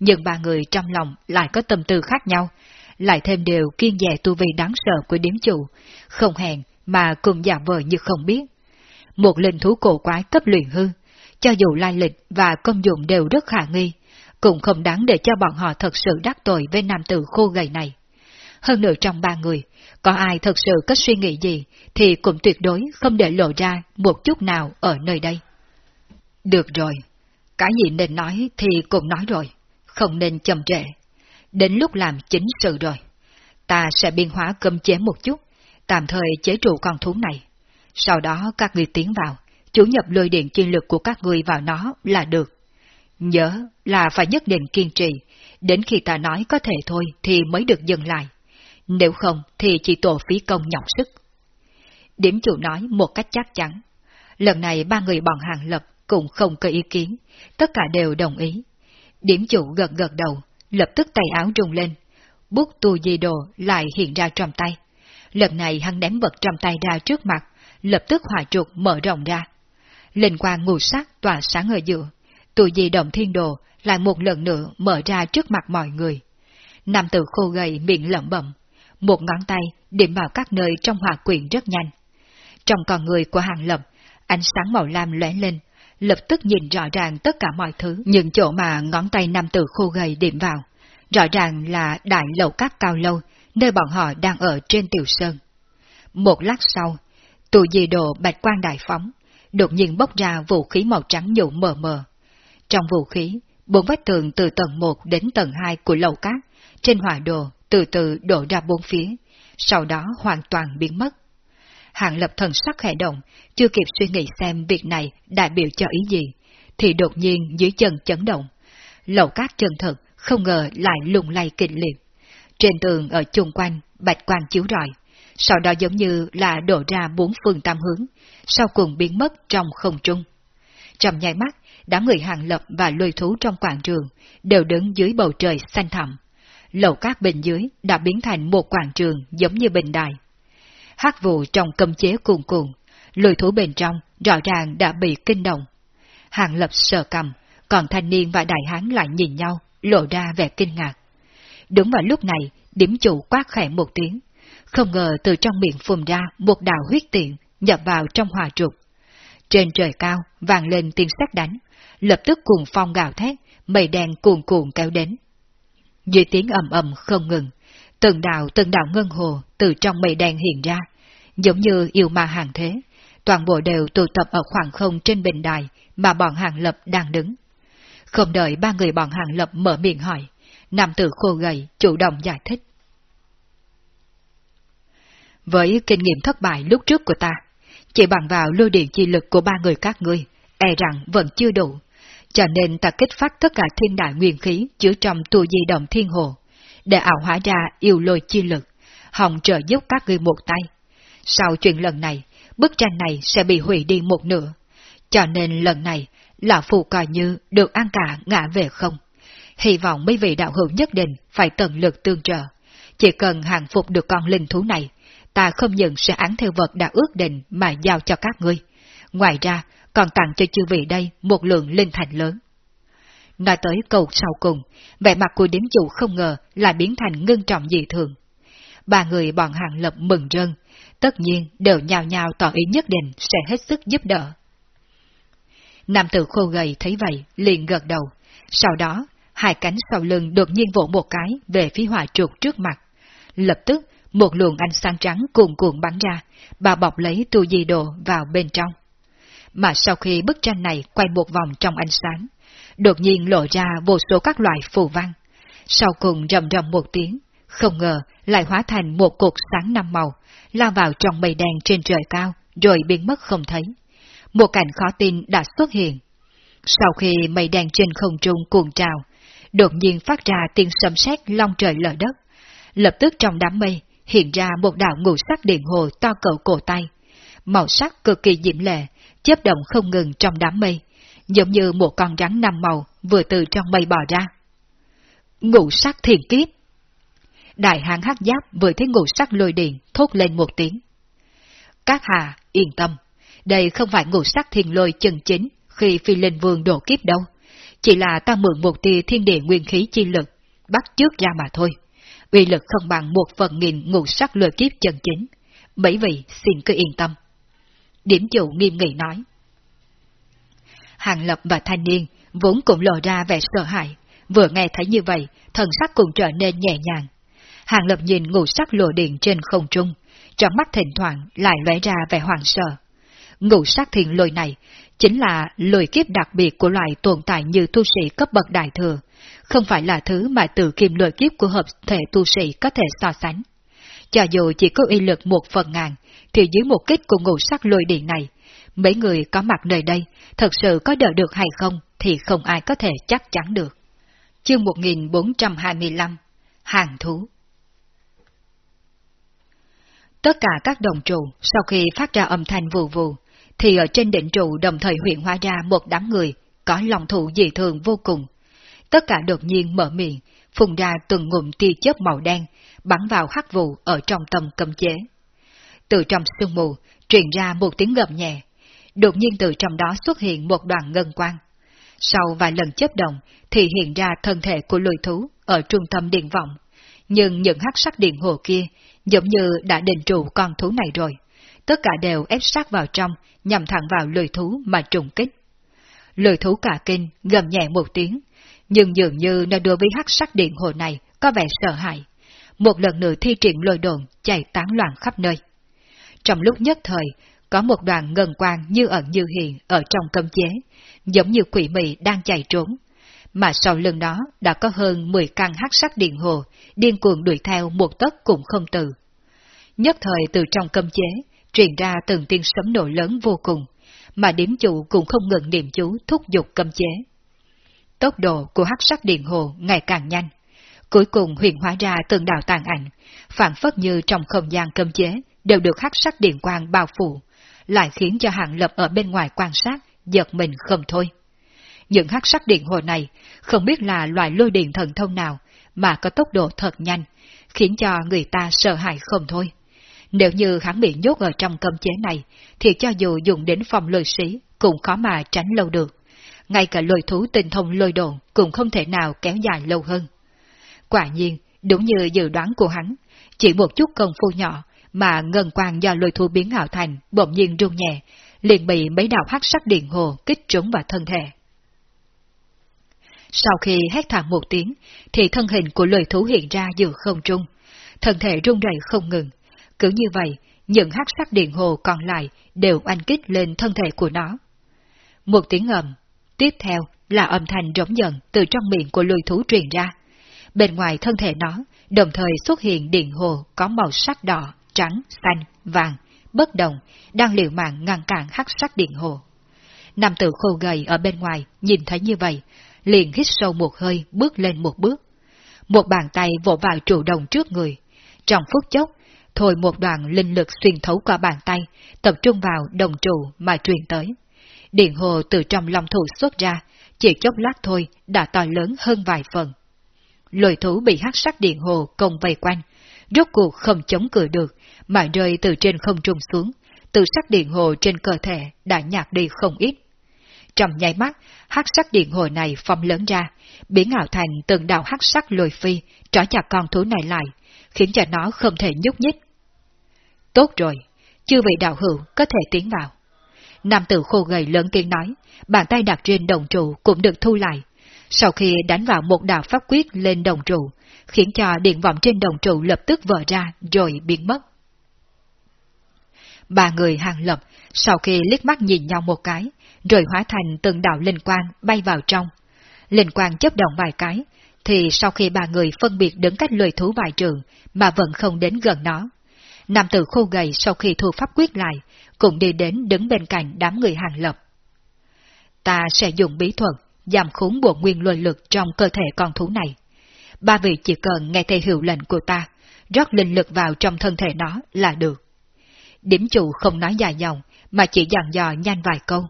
nhưng ba người trong lòng lại có tâm tư khác nhau, lại thêm đều kiên dè tu vi đáng sợ của điếm chủ, không hẹn mà cùng giả vờ như không biết. Một linh thú cổ quái cấp luyện hư, cho dù lai lịch và công dụng đều rất khả nghi, cũng không đáng để cho bọn họ thật sự đắc tội với nam tử khô gầy này. Hơn nữa trong ba người, có ai thật sự có suy nghĩ gì thì cũng tuyệt đối không để lộ ra một chút nào ở nơi đây. Được rồi, cái gì nên nói thì cũng nói rồi, không nên chậm trễ. Đến lúc làm chính sự rồi, ta sẽ biên hóa cơm chế một chút, tạm thời chế trụ con thú này. Sau đó các người tiến vào, chủ nhập lôi điện chuyên lực của các người vào nó là được. Nhớ là phải nhất định kiên trì, đến khi ta nói có thể thôi thì mới được dừng lại. Nếu không thì chỉ tổ phí công nhọc sức. Điểm chủ nói một cách chắc chắn. Lần này ba người bọn hàng lập cũng không có ý kiến, tất cả đều đồng ý. Điểm chủ gật gật đầu, lập tức tay áo rung lên. Bút tu di đồ lại hiện ra trong tay. Lần này hắn ném vật trong tay ra trước mặt, lập tức hỏa trục mở rộng ra. Linh quang ngũ sắc tỏa sáng ở giữa, tu di động thiên đồ lại một lần nữa mở ra trước mặt mọi người. Nam tử khô gầy miệng lẩm bẩm, một ngón tay điểm vào các nơi trong hỏa quyển rất nhanh. Trong con người của hàng lập, ánh sáng màu lam lóe lên, lập tức nhìn rõ ràng tất cả mọi thứ, những chỗ mà ngón tay nam tử khô gầy điểm vào. Rõ ràng là đại lầu các cao lâu, nơi bọn họ đang ở trên tiểu sơn. Một lát sau, tù di đồ bạch quan đại phóng, đột nhiên bốc ra vũ khí màu trắng nhụ mờ mờ. Trong vũ khí, bốn vách tường từ tầng 1 đến tầng 2 của lầu cát, trên hỏa đồ từ từ đổ ra bốn phía, sau đó hoàn toàn biến mất. Hạng lập thần sắc khẽ động, chưa kịp suy nghĩ xem việc này đại biểu cho ý gì, thì đột nhiên dưới chân chấn động. Lầu cát chân thật, không ngờ lại lung lay kịch liệt. Trên tường ở chung quanh, bạch quang chiếu rọi, sau đó giống như là đổ ra bốn phương tam hướng, sau cùng biến mất trong không trung. Trong nháy mắt, đám người hàng lập và lôi thú trong quảng trường đều đứng dưới bầu trời xanh thẳm. Lầu cát bên dưới đã biến thành một quảng trường giống như bình đài. Hát vụ trong cầm chế cuồn cuộn, lùi thủ bên trong rõ ràng đã bị kinh động. Hàng lập sờ cầm, còn thanh niên và đại hán lại nhìn nhau, lộ ra vẻ kinh ngạc. Đúng vào lúc này, điểm chủ quát khẽ một tiếng, không ngờ từ trong miệng phùm ra một đạo huyết tiện nhập vào trong hòa trục. Trên trời cao vang lên tiếng sét đánh, lập tức cuồng phong gào thét, mây đen cuồn cuộn kéo đến. Dưới tiếng ầm ầm không ngừng, từng đạo từng đạo ngân hồ từ trong mây đen hiện ra, giống như yêu ma hàng thế, toàn bộ đều tụ tập ở khoảng không trên bình đài mà bọn hàng lập đang đứng. Không đợi ba người bọn hàng lập mở miệng hỏi, nam tử khô gầy chủ động giải thích. Với kinh nghiệm thất bại lúc trước của ta, chỉ bằng vào lưu điện chi lực của ba người các ngươi, e rằng vẫn chưa đủ, cho nên ta kích phát tất cả thiên đại nguyên khí chứa trong tu di động thiên hồ, để ảo hóa ra yêu lôi chi lực, hòng trợ giúp các ngươi một tay. Sau chuyện lần này, bức tranh này sẽ bị hủy đi một nửa, cho nên lần này, Lão Phụ coi như được an cả ngã về không. Hy vọng mấy vị đạo hữu nhất định phải tận lực tương trợ. Chỉ cần hàng phục được con linh thú này, ta không những sẽ án theo vật đã ước định mà giao cho các ngươi. Ngoài ra, còn tặng cho chư vị đây một lượng linh thành lớn. Nói tới câu sau cùng, vẻ mặt của điếm chủ không ngờ lại biến thành ngưng trọng dị thường. Ba người bọn hàng lập mừng rơn, tất nhiên đều nhào nhào tỏ ý nhất định sẽ hết sức giúp đỡ. Nam tử khô gầy thấy vậy, liền gật đầu. Sau đó, hai cánh sau lưng đột nhiên vỗ một cái về phía hỏa trục trước mặt. Lập tức, một luồng ánh sáng trắng cuồn cuộn bắn ra, bà bọc lấy tu di đồ vào bên trong. Mà sau khi bức tranh này quay một vòng trong ánh sáng, đột nhiên lộ ra vô số các loại phù văn. Sau cùng rầm rầm một tiếng, không ngờ lại hóa thành một cột sáng năm màu, lao vào trong mây đen trên trời cao, rồi biến mất không thấy. Một cảnh khó tin đã xuất hiện. Sau khi mây đen trên không trung cuồng trào, đột nhiên phát ra tiếng sấm sét long trời lở đất. Lập tức trong đám mây hiện ra một đạo ngũ sắc điện hồ to cỡ cổ tay. Màu sắc cực kỳ diễm lệ, chớp động không ngừng trong đám mây, giống như một con rắn năm màu vừa từ trong mây bò ra. Ngũ sắc thiền kiếp Đại hạng hắc giáp vừa thấy ngũ sắc lôi điện thốt lên một tiếng. Các hà, yên tâm, đây không phải ngũ sắc thiền lôi chân chính khi phi linh vương đổ kiếp đâu. chỉ là ta mượn một tia thiên địa nguyên khí chi lực, bắt trước ra mà thôi. Uy lực không bằng một phần nghìn ngũ sắc lôi kiếp chân chính. bởi vì xin cứ yên tâm. Điểm chủ nghiêm nghị nói. Hàng Lập và thanh niên vốn cũng lộ ra vẻ sợ hãi, vừa nghe thấy như vậy, thần sắc cũng trở nên nhẹ nhàng. Hàng Lập nhìn ngũ sắc lộ điện trên không trung, trong mắt thỉnh thoảng lại lóe ra vẻ hoàng sợ. Ngũ sắc thiền lôi này chính là lôi kiếp đặc biệt của loài tồn tại như tu sĩ cấp bậc đại thừa, không phải là thứ mà tự kim lôi kiếp của hợp thể tu sĩ có thể so sánh. Cho dù chỉ có uy lực một phần ngàn, thì dưới một kích của ngũ sắc lôi điện này, mấy người có mặt nơi đây thật sự có đỡ được hay không thì không ai có thể chắc chắn được. Chương 1425 Hàng thú Tất cả các đồng trụ sau khi phát ra âm thanh vù vù, thì ở trên đỉnh trụ đồng thời huyện hóa ra một đám người có lòng thủ dị thường vô cùng. Tất cả đột nhiên mở miệng, phùng ra từng ngụm tia chớp màu đen, bắn vào hắc vụ ở trong tâm cấm chế. Từ trong sương mù, truyền ra một tiếng gầm nhẹ, đột nhiên từ trong đó xuất hiện một đoàn ngân quang. Sau vài lần chấp động, thì hiện ra thân thể của lùi thú ở trung tâm điện vọng, nhưng những hắc sắc điện hồ kia giống như đã định trụ con thú này rồi. Tất cả đều ép sát vào trong, nhằm thẳng vào lười thú mà trùng kích. Lười thú cả kinh, gầm nhẹ một tiếng, nhưng dường như nó đối với hắc sắc điện hồ này có vẻ sợ hãi. Một lần nữa thi triển lôi đồn chạy tán loạn khắp nơi. Trong lúc nhất thời, có một đoàn ngân quang như ẩn như hiện ở trong cấm chế, giống như quỷ mị đang chạy trốn. Mà sau lưng đó đã có hơn 10 căn hắc sắc điện hồ, điên cuồng đuổi theo một tấc cũng không từ. Nhất thời từ trong cấm chế, truyền ra từng tiếng sấm nổ lớn vô cùng, mà điểm chủ cũng không ngừng niệm chú thúc giục cấm chế. Tốc độ của hắc sắc điện hồ ngày càng nhanh, cuối cùng huyền hóa ra từng đạo tàn ảnh, phản phất như trong không gian cấm chế đều được hắc sắc điện quang bao phủ, lại khiến cho hạng lập ở bên ngoài quan sát, giật mình không thôi. Những hắc sắc điện hồ này không biết là loại lôi điện thần thông nào mà có tốc độ thật nhanh, khiến cho người ta sợ hãi không thôi. Nếu như hắn bị nhốt ở trong cơm chế này, thì cho dù dùng đến phòng lôi sĩ, cũng khó mà tránh lâu được. Ngay cả lôi thú tinh thông lôi đồn cũng không thể nào kéo dài lâu hơn. Quả nhiên, đúng như dự đoán của hắn, chỉ một chút công phu nhỏ mà ngân quang do lôi thu biến ảo thành bỗng nhiên rung nhẹ, liền bị mấy đạo hắc sắc điện hồ kích trúng vào thân thể. Sau khi hét thảm một tiếng, thì thân hình của lôi thú hiện ra giữa không trung. Thân thể rung rẩy không ngừng, cứ như vậy, những hắc sắc điện hồ còn lại đều oanh kích lên thân thể của nó. Một tiếng ầm, tiếp theo là âm thanh rống giận từ trong miệng của lôi thú truyền ra. Bên ngoài thân thể nó, đồng thời xuất hiện điện hồ có màu sắc đỏ, trắng, xanh, vàng, bất đồng, đang liều mạng ngăn cản hắc sắc điện hồ. Nam tử khô gầy ở bên ngoài nhìn thấy như vậy, liền hít sâu một hơi bước lên một bước. Một bàn tay vỗ vào trụ đồng trước người. Trong phút chốc, thôi một đoàn linh lực xuyên thấu qua bàn tay, tập trung vào đồng trụ mà truyền tới. Điện hồ từ trong lòng thủ xuất ra, chỉ chốc lát thôi đã to lớn hơn vài phần. Lôi thú bị hắc sắc điện hồ công vây quanh, rốt cuộc không chống cự được, mà rơi từ trên không trung xuống, từ sắc điện hồ trên cơ thể đã nhạt đi không ít. Trong nháy mắt, hắc sắc điện hồ này phong lớn ra, biến ảo thành từng đạo hắc sắc lôi phi, trói chặt con thú này lại, khiến cho nó không thể nhúc nhích, Tốt rồi, chưa vị đạo hữu có thể tiến vào. Nam tử khô gầy lớn tiếng nói, bàn tay đặt trên đồng trụ cũng được thu lại. Sau khi đánh vào một đạo pháp quyết lên đồng trụ, khiến cho điện vọng trên đồng trụ lập tức vỡ ra rồi biến mất. Ba người hàng lập, sau khi liếc mắt nhìn nhau một cái, rồi hóa thành từng đạo linh quang bay vào trong. Linh quang chấp động vài cái, thì sau khi ba người phân biệt đứng cách lười thú vài trường, mà vẫn không đến gần nó, Nam tử khô gầy sau khi thu pháp quyết lại, cũng đi đến đứng bên cạnh đám người hàng lập. Ta sẽ dùng bí thuật, giảm khốn bộ nguyên luân lực trong cơ thể con thú này. Ba vị chỉ cần nghe theo hiệu lệnh của ta, rót linh lực vào trong thân thể nó là được. Điểm chủ không nói dài dòng, mà chỉ dặn dò nhanh vài câu.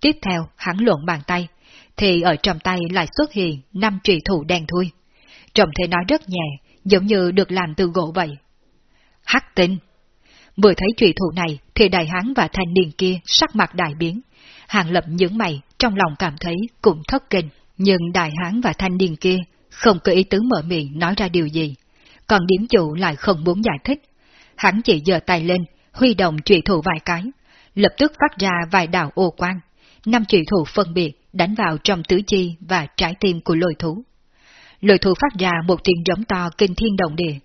Tiếp theo, hắn luận bàn tay, thì ở trong tay lại xuất hiện năm trùy thủ đen thui. Trọng thể nói rất nhẹ, giống như được làm từ gỗ vậy. Hắc tinh. Vừa thấy trụy thủ này thì đại hán và thanh niên kia sắc mặt đại biến. Hàng lập những mày trong lòng cảm thấy cũng thất kinh. Nhưng đại hán và thanh niên kia không có ý tứ mở miệng nói ra điều gì, còn điểm chủ lại không muốn giải thích. Hắn chỉ giơ tay lên, huy động trụy thủ vài cái, lập tức phát ra vài đạo ô quang, năm trụy thủ phân biệt đánh vào trong tứ chi và trái tim của lôi thú. Lôi thú phát ra một tiếng rống to kinh thiên động địa,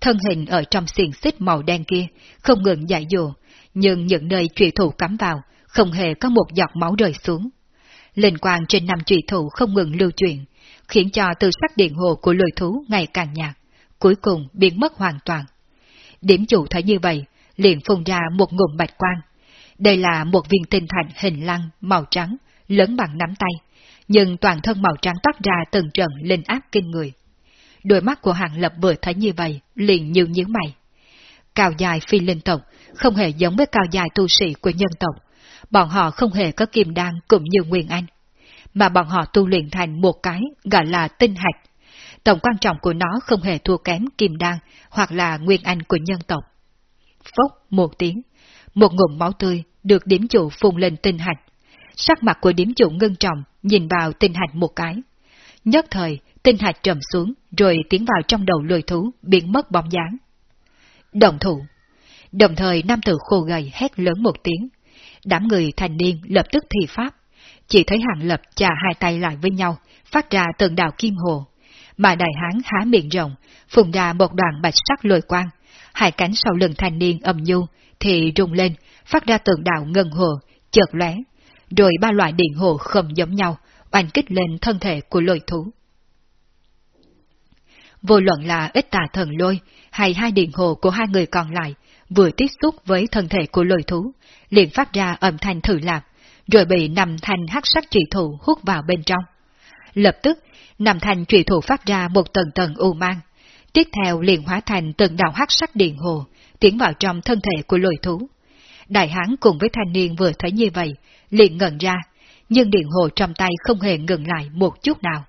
thân hình ở trong xiềng xích màu đen kia không ngừng dại dùa, nhưng những nơi trụy thủ cắm vào không hề có một giọt máu rơi xuống. Linh quang trên năm trụy thủ không ngừng lưu chuyển, khiến cho từ sắc điện hồ của lôi thú ngày càng nhạt, cuối cùng biến mất hoàn toàn. Điểm chủ thấy như vậy, liền phun ra một ngụm bạch quang. Đây là một viên tinh thạch hình lăng màu trắng, lớn bằng nắm tay, nhưng toàn thân màu trắng toát ra từng trận linh áp kinh người. Đôi mắt của Hàng Lập vừa thấy như vậy, liền như nhíu mày. Cao dài phi linh tộc không hề giống với cao dài tu sĩ của nhân tộc. Bọn họ không hề có kim đan cũng như Nguyên Anh. Mà bọn họ tu luyện thành một cái gọi là tinh hạch. Tổng quan trọng của nó không hề thua kém kim đan hoặc là Nguyên Anh của nhân tộc. Phốc một tiếng, một ngụm máu tươi được điểm chủ phun lên tinh hạch. Sắc mặt của điểm chủ ngưng trọng nhìn vào tinh hạch một cái. Nhất thời, tinh hạch trầm xuống rồi tiến vào trong đầu lười thú biến mất bóng dáng. Đồng thủ Đồng thời nam tử khô gầy hét lớn một tiếng. Đám người thành niên lập tức thi pháp. Chỉ thấy hàng lập chà hai tay lại với nhau, phát ra từng đạo kim hồ. Mà đại hán há miệng rộng, phùng ra một đoàn bạch sắc lôi quang. Hai cánh sau lưng thanh niên ầm nhu, thì rung lên, phát ra tượng đạo ngân hồ, chợt lóe. Rồi ba loại điện hồ không giống nhau, oanh kích lên thân thể của lôi thú. Vô luận là ít tà thần lôi hay hai điện hồ của hai người còn lại, vừa tiếp xúc với thân thể của lôi thú, liền phát ra âm thanh thử lạc, rồi bị nằm thanh hắc sắc trụy thủ hút vào bên trong. Lập tức, nằm thanh trụy thủ phát ra một tầng tầng u mang, tiếp theo liền hóa thành từng đạo hắc sắc điện hồ, tiến vào trong thân thể của lôi thú. Đại hán cùng với thanh niên vừa thấy như vậy, liền ngẩn ra, nhưng điện hồ trong tay không hề ngừng lại một chút nào.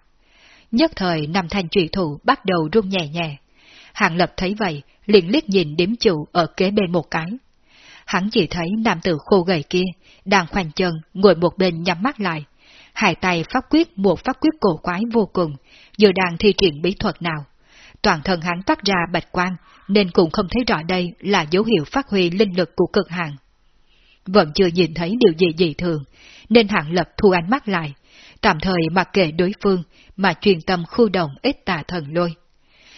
Nhất thời nằm thanh trụy thủ bắt đầu rung nhẹ nhẹ. Hạng lập thấy vậy, liền liếc nhìn điểm chủ ở kế bên một cái. Hắn chỉ thấy nam tử khô gầy kia, đang khoanh chân, ngồi một bên nhắm mắt lại. Hai tay phát quyết một phát quyết cổ quái vô cùng, giờ đang thi triển bí thuật nào. Toàn thân hắn tắt ra bạch quang, nên cũng không thấy rõ đây là dấu hiệu phát huy linh lực của cực hạn. Vẫn chưa nhìn thấy điều gì dị thường, nên hạng lập thu ánh mắt lại, tạm thời mặc kệ đối phương mà truyền tâm khu động ít tà thần lôi.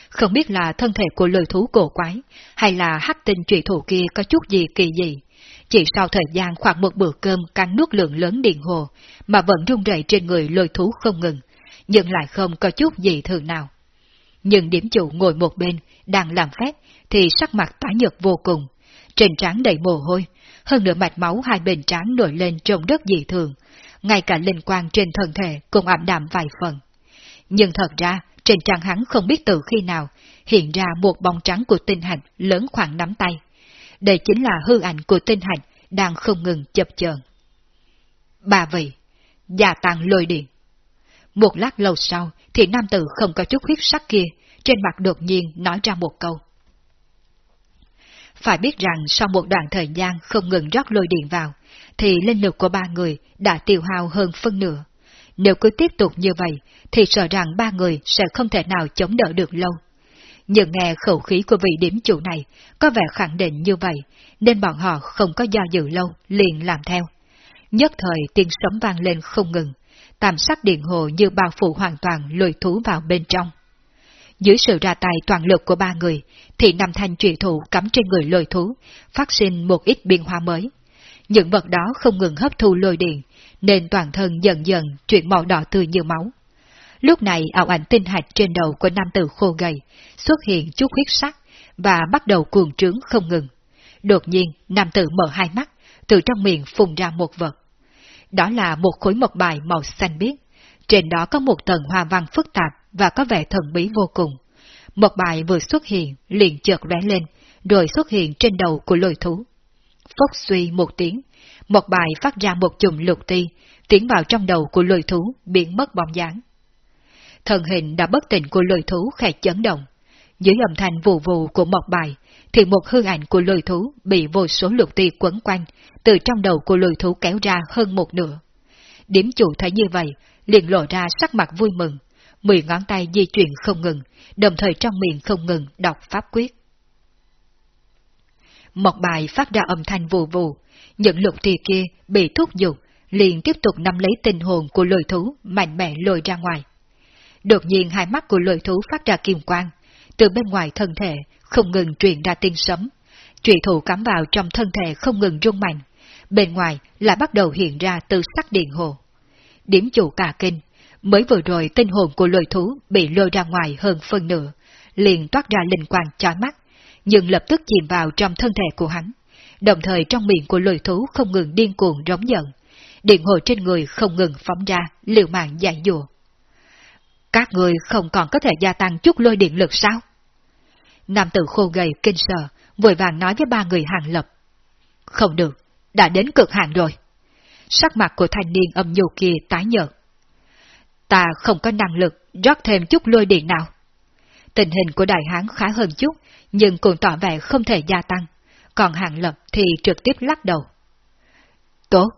Không biết là thân thể của lời thú cổ quái, hay là hắc tinh trụy thủ kia có chút gì kỳ dị. Chỉ sau thời gian khoảng một bữa cơm cắn nuốt lượng lớn điện hồ, mà vẫn rung rẩy trên người lôi thú không ngừng, nhưng lại không có chút gì thường nào. Nhưng điểm chủ ngồi một bên, đang làm phép, thì sắc mặt tái nhợt vô cùng. Trên trán đầy mồ hôi, hơn nửa mạch máu hai bên trán nổi lên trông rất dị thường, ngay cả linh quang trên thân thể cũng ảm đạm vài phần. Nhưng thật ra, trên trán hắn không biết từ khi nào hiện ra một bóng trắng của tinh hạch lớn khoảng nắm tay. Đây chính là hư ảnh của tinh hạch đang không ngừng chập chờn. Bà vị, gia tăng lôi điện. Một lát lâu sau thì nam tử không có chút huyết sắc kia, trên mặt đột nhiên nói ra một câu. Phải biết rằng sau một đoạn thời gian không ngừng rót lôi điện vào, thì linh lực của ba người đã tiêu hao hơn phân nửa. Nếu cứ tiếp tục như vậy, thì sợ rằng ba người sẽ không thể nào chống đỡ được lâu. Nhưng nghe khẩu khí của vị điểm chủ này có vẻ khẳng định như vậy, nên bọn họ không có do dự lâu, liền làm theo. Nhất thời tiếng sấm vang lên không ngừng, tam sắc điện hồ như bao phủ hoàn toàn lùi thú vào bên trong. Dưới sự ra tay toàn lực của ba người, thì năm thanh trụy thủ cắm trên người lôi thú, phát sinh một ít biến hóa mới. Những vật đó không ngừng hấp thu lôi điện, nên toàn thân dần dần chuyển màu đỏ tươi như máu. Lúc này ảo ảnh tinh hạch trên đầu của nam tử khô gầy xuất hiện chút huyết sắc và bắt đầu cuồng trướng không ngừng. Đột nhiên, nam tử mở hai mắt, từ trong miệng phun ra một vật. Đó là một khối mộc bài màu xanh biếc. Trên đó có một tầng hoa văn phức tạp và có vẻ thần bí vô cùng. Mộc bài vừa xuất hiện, liền chợt lóe lên, rồi xuất hiện trên đầu của lôi thú. Phốc suy một tiếng, một bài phát ra một chùm lục ti, tiến vào trong đầu của lôi thú, biến mất bóng dáng. Thần hình đã bất tỉnh của lôi thú khẽ chấn động. Dưới âm thanh vù vù của một bài, thì một hư ảnh của lôi thú bị vô số lục ti quấn quanh, từ trong đầu của lôi thú kéo ra hơn một nửa. Điểm chủ thấy như vậy, liền lộ ra sắc mặt vui mừng, mười ngón tay di chuyển không ngừng, đồng thời trong miệng không ngừng đọc pháp quyết. Một bài phát ra âm thanh vù vù, những lục tì kia bị thúc giục, liền tiếp tục nắm lấy tinh hồn của lôi thú mạnh mẽ lôi ra ngoài. Đột nhiên hai mắt của lôi thú phát ra kim quang, từ bên ngoài thân thể không ngừng truyền ra tinh sấm, trụy thủ cắm vào trong thân thể không ngừng rung mạnh, bên ngoài lại bắt đầu hiện ra từ sắc điện hồ. Điểm chủ cả kinh, mới vừa rồi tinh hồn của lôi thú bị lôi ra ngoài hơn phân nửa, liền toát ra linh quang chói mắt, nhưng lập tức chìm vào trong thân thể của hắn. Đồng thời trong miệng của lôi thú không ngừng điên cuồng rống giận, điện hồ trên người không ngừng phóng ra, liều mạng giải dùa. Các người không còn có thể gia tăng chút lôi điện lực sao? Nam tử khô gầy kinh sợ, vội vàng nói với ba người hàng lập. Không được, đã đến cực hạn rồi. Sắc mặt của thanh niên âm nhu kia tái nhợt. Ta không có năng lực rót thêm chút lôi điện nào. Tình hình của đại hán khá hơn chút, nhưng cũng tỏ vẻ không thể gia tăng, còn hàng lập thì trực tiếp lắc đầu. Tốt,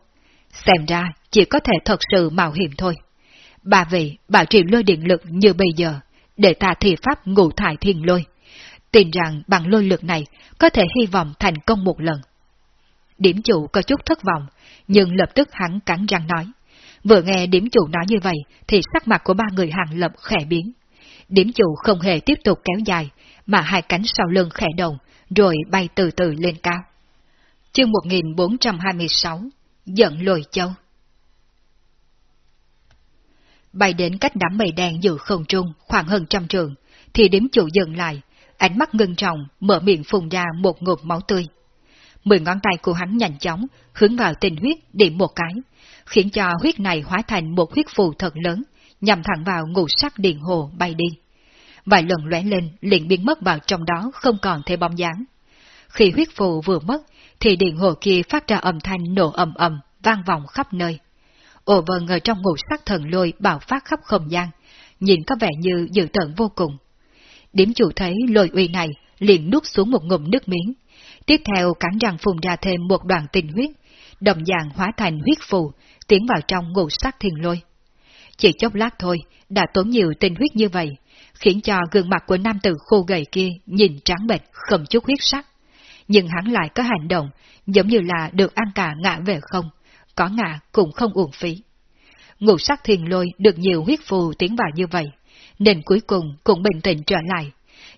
xem ra chỉ có thể thật sự mạo hiểm thôi. Bà vị bảo trì lôi điện lực như bây giờ, để ta thi pháp ngủ thải thiên lôi. Tin rằng bằng lôi lực này có thể hy vọng thành công một lần. Điểm chủ có chút thất vọng, nhưng lập tức hắn cắn răng nói. Vừa nghe điểm chủ nói như vậy thì sắc mặt của ba người hàng lập khẽ biến. Điểm chủ không hề tiếp tục kéo dài, mà hai cánh sau lưng khẽ động, rồi bay từ từ lên cao. Chương 1426 Giận lồi châu Bay đến cách đám mây đen giữa không trung khoảng hơn trăm trường, thì điểm chủ dừng lại, ánh mắt ngưng trọng, mở miệng phùng ra một ngụm máu tươi. Mười ngón tay của hắn nhanh chóng, hướng vào tình huyết điểm một cái, khiến cho huyết này hóa thành một huyết phù thật lớn, nhằm thẳng vào ngũ sắc điện hồ bay đi. Vài lần lóe lên liền biến mất vào trong đó không còn thấy bóng dáng. Khi huyết phù vừa mất, thì điện hồ kia phát ra âm thanh nổ ầm ầm, vang vọng khắp nơi. Ồ vần ở trong ngũ sắc thần lôi bạo phát khắp không gian, nhìn có vẻ như dự tận vô cùng. Điểm chủ thấy lôi uy này liền nuốt xuống một ngụm nước miếng, tiếp theo cắn răng phun ra thêm một đoàn tình huyết, đồng dạng hóa thành huyết phù, tiến vào trong ngũ sắc thiền lôi. Chỉ chốc lát thôi, đã tốn nhiều tình huyết như vậy, khiến cho gương mặt của nam tử khô gầy kia nhìn trắng bệch không chút huyết sắc. Nhưng hắn lại có hành động, giống như là được ăn cả ngã về không, có ngã cũng không uổng phí. Ngũ sắc thiền lôi được nhiều huyết phù tiến vào như vậy, nên cuối cùng cũng bình tĩnh trở lại.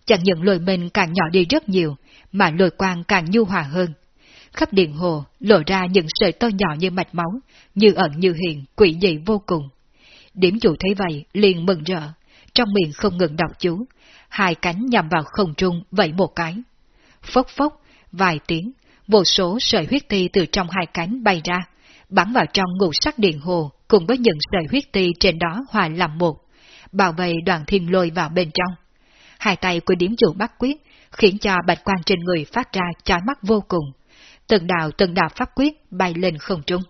Chẳng những lôi mình càng nhỏ đi rất nhiều, mà lôi quang càng nhu hòa hơn. Khắp điện hồ lộ ra những sợi tơ nhỏ như mạch máu, như ẩn như hiện, quỷ dị vô cùng. Điểm chủ thấy vậy liền mừng rỡ, trong miệng không ngừng đọc chú, hai cánh nhằm vào không trung vẫy một cái. Phốc phốc, vài tiếng, vô số sợi huyết ti từ trong hai cánh bay ra, bắn vào trong ngũ sắc điện hồ cùng với những sợi huyết ti trên đó hòa làm một, bảo vệ đoàn thiên lôi vào bên trong. Hai tay của điểm chủ bắt quyết, khiến cho bạch quan trên người phát ra chói mắt vô cùng. Từng đạo từng đạo pháp quyết bay lên không trung.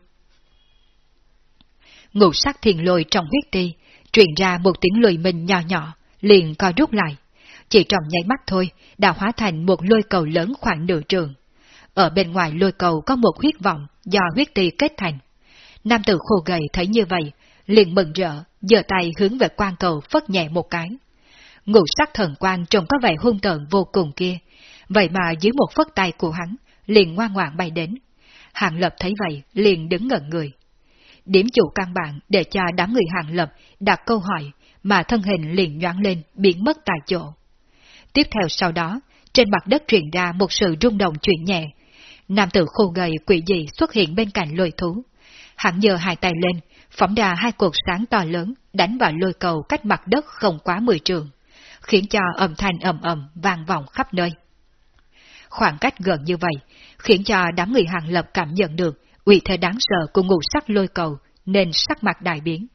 Ngũ sắc thiền lôi trong huyết ti, truyền ra một tiếng lùi mình nhỏ nhỏ, liền co rút lại. Chỉ trong nháy mắt thôi, đã hóa thành một lôi cầu lớn khoảng nửa trường. Ở bên ngoài lôi cầu có một huyết vọng do huyết ti kết thành. Nam tử khô gầy thấy như vậy, liền mừng rỡ, giơ tay hướng về quan cầu phất nhẹ một cái. Ngũ sắc thần quan trông có vẻ hung tợn vô cùng kia, vậy mà dưới một phất tay của hắn, liền ngoan ngoãn bay đến. Hàng lập thấy vậy, liền đứng ngẩn người. Điểm chủ căn bản để cho đám người hàng lập đặt câu hỏi, mà thân hình liền nhoáng lên, biến mất tại chỗ. Tiếp theo sau đó, trên mặt đất truyền ra một sự rung động chuyển nhẹ. Nam tử khô gầy quỷ dị xuất hiện bên cạnh lôi thú. Hắn giơ hai tay lên, phóng ra hai cột sáng to lớn, đánh vào lôi cầu cách mặt đất không quá mười trường, khiến cho âm thanh ầm ầm vang vọng khắp nơi. Khoảng cách gần như vậy, khiến cho đám người hàng lập cảm nhận được uy thế đáng sợ của ngũ sắc lôi cầu, nên sắc mặt đại biến.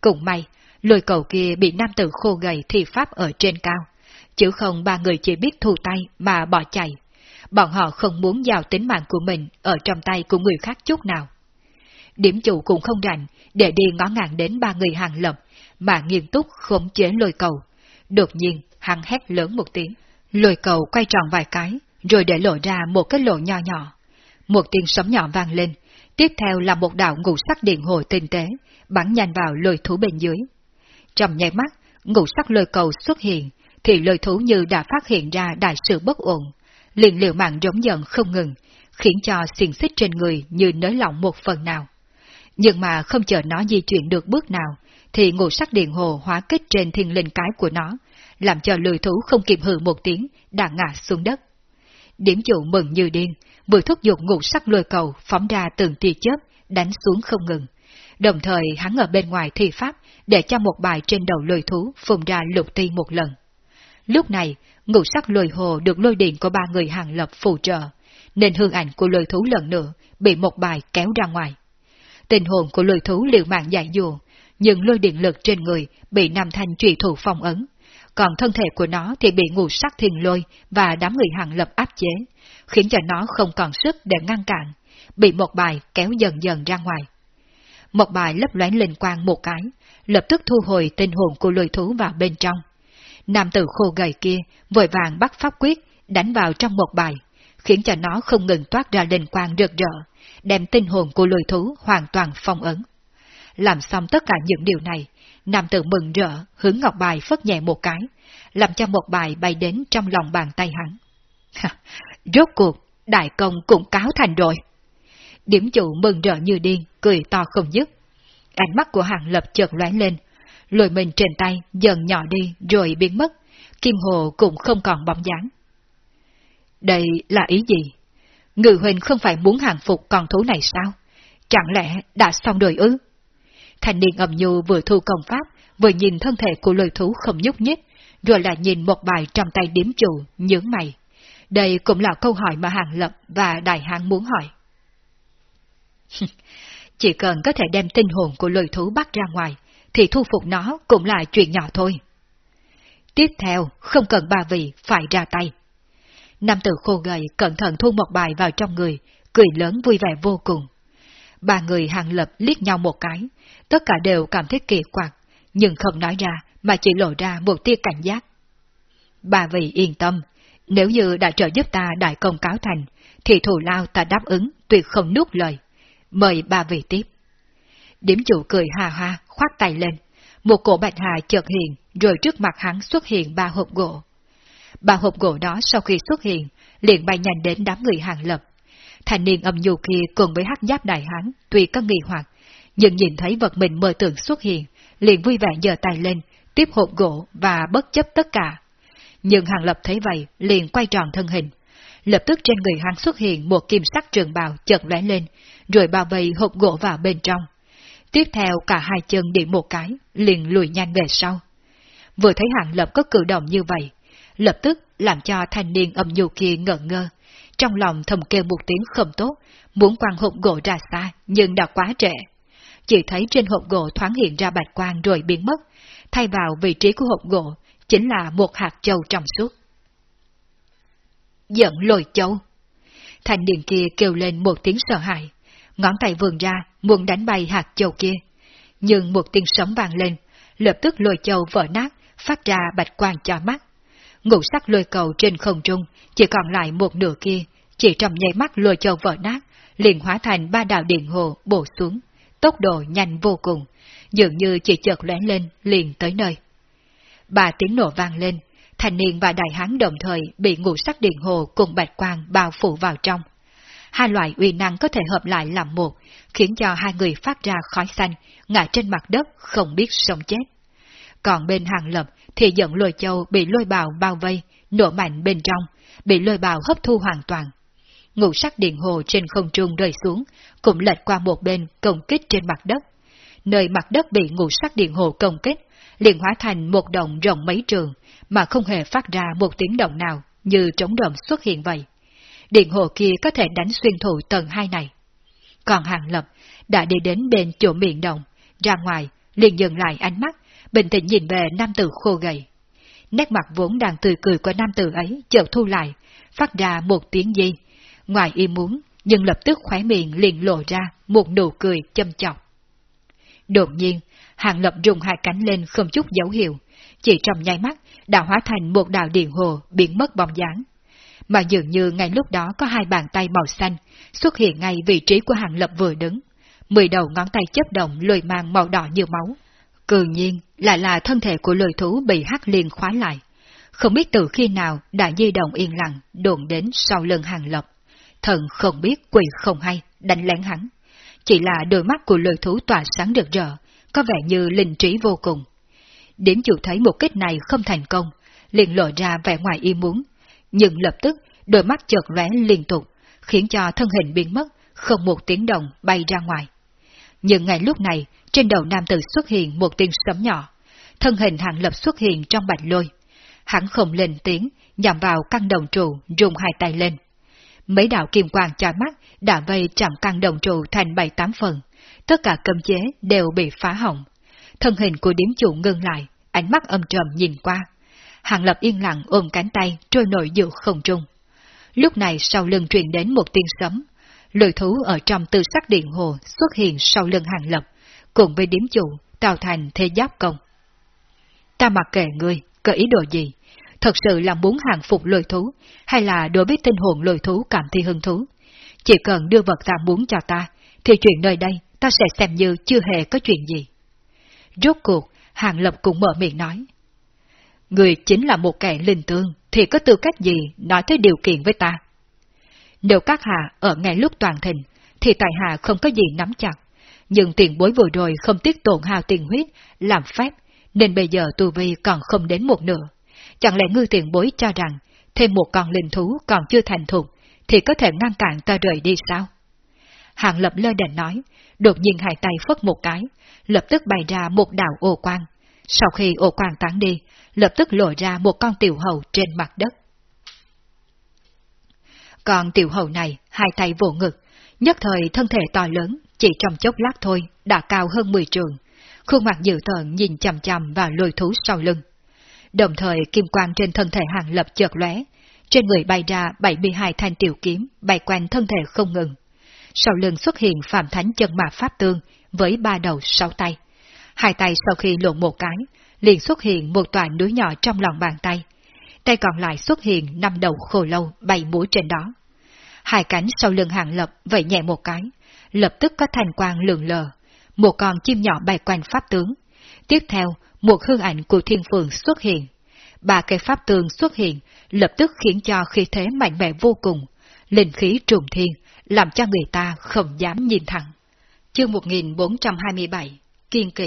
Cũng may, lôi cầu kia bị nam tử khô gầy thi pháp ở trên cao, chứ không ba người chỉ biết thu tay mà bỏ chạy. Bọn họ không muốn giao tính mạng của mình ở trong tay của người khác chút nào. Điểm chủ cũng không rảnh để đi ngó ngàng đến ba người hàng lập, mà nghiêm túc khống chế lôi cầu. Đột nhiên, hắn hét lớn một tiếng. Lôi cầu quay tròn vài cái, rồi để lộ ra một cái lỗ nho nhỏ. Một tiếng sấm nhỏ vang lên, Tiếp theo là một đạo ngũ sắc điện hồi tinh tế, bắn nhanh vào lôi thú bên dưới. Trong nháy mắt, ngũ sắc lôi cầu xuất hiện, thì lôi thú như đã phát hiện ra đại sự bất ổn, liền liều mạng rống giận không ngừng, khiến cho xiềng xích trên người như nới lỏng một phần nào. Nhưng mà không chờ nó di chuyển được bước nào, thì ngũ sắc điện hồ hóa kích trên thiên linh cái của nó, làm cho lười thú không kịp hừ một tiếng, đã ngã xuống đất. Điểm chủ mừng như điên, vừa thúc giục ngũ sắc lôi cầu phóng ra từng tia chớp, đánh xuống không ngừng. Đồng thời hắn ở bên ngoài thi pháp để cho một bài trên đầu lôi thú phun ra lục ti một lần. Lúc này, ngũ sắc lôi hồ được lôi điện của ba người hàng lập phù trợ, nên hương ảnh của lôi thú lần nữa bị một bài kéo ra ngoài. Tình hồn của lôi thú liều mạng giải dùa, nhưng lôi điện lực trên người bị Nam Thanh trụy thủ phong ấn, còn thân thể của nó thì bị ngũ sắc thiền lôi và đám người hàng lập áp chế, khiến cho nó không còn sức để ngăn cản, bị một bài kéo dần dần ra ngoài. Một bài lấp loáng linh quang một cái, lập tức thu hồi tinh hồn của lôi thú vào bên trong. Nam tử khô gầy kia vội vàng bắt pháp quyết, đánh vào trong một bài, khiến cho nó không ngừng toát ra linh quang rực rỡ, đem tinh hồn của lôi thú hoàn toàn phong ấn. Làm xong tất cả những điều này, nam tử mừng rỡ, hướng ngọc bài phất nhẹ một cái, làm cho một bài bay đến trong lòng bàn tay hắn. Rốt cuộc, đại công cũng cáo thành rồi. Điểm chủ mừng rỡ như điên, cười to không dứt. Ánh mắt của hàng lập chợt lóe lên, lùi mình trên tay dần nhỏ đi rồi biến mất, kim hồ cũng không còn bóng dáng. Đây là ý gì? Ngự huynh không phải muốn hàng phục con thú này sao? Chẳng lẽ đã xong đời ư? Thành niên ẩm nhu vừa thu công pháp, vừa nhìn thân thể của lôi thú không nhúc nhích, rồi lại nhìn một bài trong tay điếm chủ, nhướng mày. Đây cũng là câu hỏi mà Hàng Lập và Đại Hán muốn hỏi. Chỉ cần có thể đem tinh hồn của lôi thú bắt ra ngoài, thì thu phục nó cũng là chuyện nhỏ thôi. Tiếp theo, không cần ba vị phải ra tay. Nam tử khô gầy cẩn thận thu một bài vào trong người, cười lớn vui vẻ vô cùng. Ba người hàng lập liếc nhau một cái, tất cả đều cảm thấy kỳ quặc, nhưng không nói ra mà chỉ lộ ra một tia cảnh giác. bà vị yên tâm, nếu như đã trợ giúp ta đại công cáo thành, thì thù lao ta đáp ứng tuyệt không nuốt lời. Mời bà vị tiếp. Điểm chủ cười hà ha, khoát tay lên. Một cổ bạch hà chợt hiện, rồi trước mặt hắn xuất hiện ba hộp gỗ bà hộp gỗ đó sau khi xuất hiện, liền bay nhanh đến đám người hàng lập. Thành niên âm nhu kia cùng với hắc giáp đại hán, tuy có nghi hoặc, nhưng nhìn thấy vật mình mơ tưởng xuất hiện, liền vui vẻ giơ tay lên, tiếp hộp gỗ và bất chấp tất cả. Nhưng hàng lập thấy vậy, liền quay tròn thân hình. Lập tức trên người hắn xuất hiện một kim sắc trường bào chợt lóe lên, rồi bao vây hộp gỗ vào bên trong. Tiếp theo cả hai chân điểm một cái, liền lùi nhanh về sau. Vừa thấy hàng lập có cử động như vậy, lập tức làm cho thanh niên âm nhu kia ngỡ ngơ, trong lòng thầm kêu một tiếng không tốt, muốn quăng hộp gỗ ra xa, nhưng đã quá trễ. Chỉ thấy trên hộp gỗ thoáng hiện ra bạch quang rồi biến mất, thay vào vị trí của hộp gỗ chính là một hạt châu trong suốt. Giận lồi châu. Thanh niên kia kêu lên một tiếng sợ hãi, ngón tay vườn ra muốn đánh bay hạt châu kia. Nhưng một tiếng sấm vang lên, lập tức lôi châu vỡ nát, phát ra bạch quang cho mắt. Ngũ sắc lôi cầu trên không trung, chỉ còn lại một nửa kia, chỉ trong nháy mắt lôi châu vỡ nát, liền hóa thành ba đạo điện hồ bổ xuống, tốc độ nhanh vô cùng, dường như chỉ chợt lóe lên liền tới nơi. Ba tiếng nổ vang lên, thành niên và đại hán đồng thời bị ngũ sắc điện hồ cùng bạch quang bao phủ vào trong. Hai loại uy năng có thể hợp lại làm một, khiến cho hai người phát ra khói xanh, ngã trên mặt đất không biết sống chết. Còn bên hàng lập thì dẫn lôi châu bị lôi bào bao vây, nổ mạnh bên trong, bị lôi bào hấp thu hoàn toàn. Ngũ sắc điện hồ trên không trung rơi xuống, cũng lệch qua một bên công kích trên mặt đất. Nơi mặt đất bị ngũ sắc điện hồ công kích, liền hóa thành một động rộng mấy trường, mà không hề phát ra một tiếng động nào, như trống động xuất hiện vậy. Điện hồ kia có thể đánh xuyên thụ tầng hai này. Còn hàng lập đã đi đến bên chỗ miệng động, ra ngoài, liền dừng lại ánh mắt, bình tĩnh nhìn về nam tử khô gầy. Nét mặt vốn đang tươi cười của nam tử ấy chợt thu lại, phát ra một tiếng gì. Ngoài ý muốn, nhưng lập tức khóe miệng liền lộ ra một nụ cười châm chọc. Đột nhiên, hàng lập rung hai cánh lên không chút dấu hiệu, chỉ trong nháy mắt đã hóa thành một đạo điện hồ biến mất bóng dáng. mà dường như ngay lúc đó có hai bàn tay màu xanh xuất hiện ngay vị trí của hàng lập vừa đứng. Mười đầu ngón tay chấp động lùi mang màu đỏ như máu. Cường nhiên lại là thân thể của lười thú bị hắc liên khóa lại. Không biết từ khi nào đã di động yên lặng đồn đến sau lưng hàng lập. Thần không biết quỷ không hay, đánh lén hắn. Chỉ là đôi mắt của lười thú tỏa sáng rực rỡ, có vẻ như linh trí vô cùng. Điểm chủ thấy một kích này không thành công, liền lộ ra vẻ ngoài ý muốn, nhưng lập tức đôi mắt chợt lóe liên tục, khiến cho thân hình biến mất, không một tiếng động bay ra ngoài. Nhưng ngay lúc này, trên đầu nam tử xuất hiện một tiếng sấm nhỏ, thân hình hạng lập xuất hiện trong bạch lôi. Hắn không lên tiếng, nhằm vào căn đồng trụ, rung hai tay lên. Mấy đạo kim quang chói mắt đã vây chạm căn đồng trụ thành bảy tám phần, tất cả cấm chế đều bị phá hỏng. Thân hình của điếm chủ ngưng lại, ánh mắt âm trầm nhìn qua. Hàng lập yên lặng ôm cánh tay trôi nổi giữa không trung. Lúc này sau lưng truyền đến một tiếng sấm, lười thú ở trong tư sắc điện hồ xuất hiện sau lưng hàng lập, cùng với điếm chủ tạo thành thế giáp công. Ta mặc kệ ngươi, có ý đồ gì? Thật sự là muốn hàng phục lười thú, hay là đối với tinh hồn lười thú cảm thấy hứng thú? Chỉ cần đưa vật ta muốn cho ta, thì chuyện nơi đây ta sẽ xem như chưa hề có chuyện gì. Rốt cuộc, Hàng Lập cũng mở miệng nói. Người chính là một kẻ linh tương, thì có tư cách gì nói tới điều kiện với ta? Nếu các hạ ở ngay lúc toàn thịnh, thì tại hạ không có gì nắm chặt. Nhưng tiền bối vừa rồi không tiếc tổn hào tiền huyết, làm phép, nên bây giờ tu vi còn không đến một nửa. Chẳng lẽ ngư tiền bối cho rằng, thêm một con linh thú còn chưa thành thục, thì có thể ngăn cản ta rời đi sao? Hàng lập lơ đền nói, đột nhiên hai tay phất một cái, lập tức bày ra một đạo ô quang. Sau khi ô quang tán đi, lập tức lộ ra một con tiểu hầu trên mặt đất. Còn tiểu hầu này, hai tay vỗ ngực, nhất thời thân thể to lớn, chỉ trong chốc lát thôi, đã cao hơn 10 trường. Khuôn mặt dữ tợn nhìn chầm chầm vào lôi thú sau lưng. Đồng thời kim quang trên thân thể hàng lập chợt lóe, trên người bay ra 72 thanh tiểu kiếm, bay quanh thân thể không ngừng. Sau lưng xuất hiện phạm thánh chân mạc pháp tương, với ba đầu sáu tay. Hai tay sau khi lộn một cái, liền xuất hiện một tòa núi nhỏ trong lòng bàn tay. Tay còn lại xuất hiện năm đầu khổ lâu bay múa trên đó. Hai cánh sau lưng hàng lập vẫy nhẹ một cái, lập tức có thành quang lượn lờ. Một con chim nhỏ bay quanh pháp tướng. Tiếp theo, một hương ảnh của thiên phượng xuất hiện. Ba cây pháp tường xuất hiện, lập tức khiến cho khí thế mạnh mẽ vô cùng, linh khí trùng thiên, làm cho người ta không dám nhìn thẳng. Chương 1427 Kiên kỳ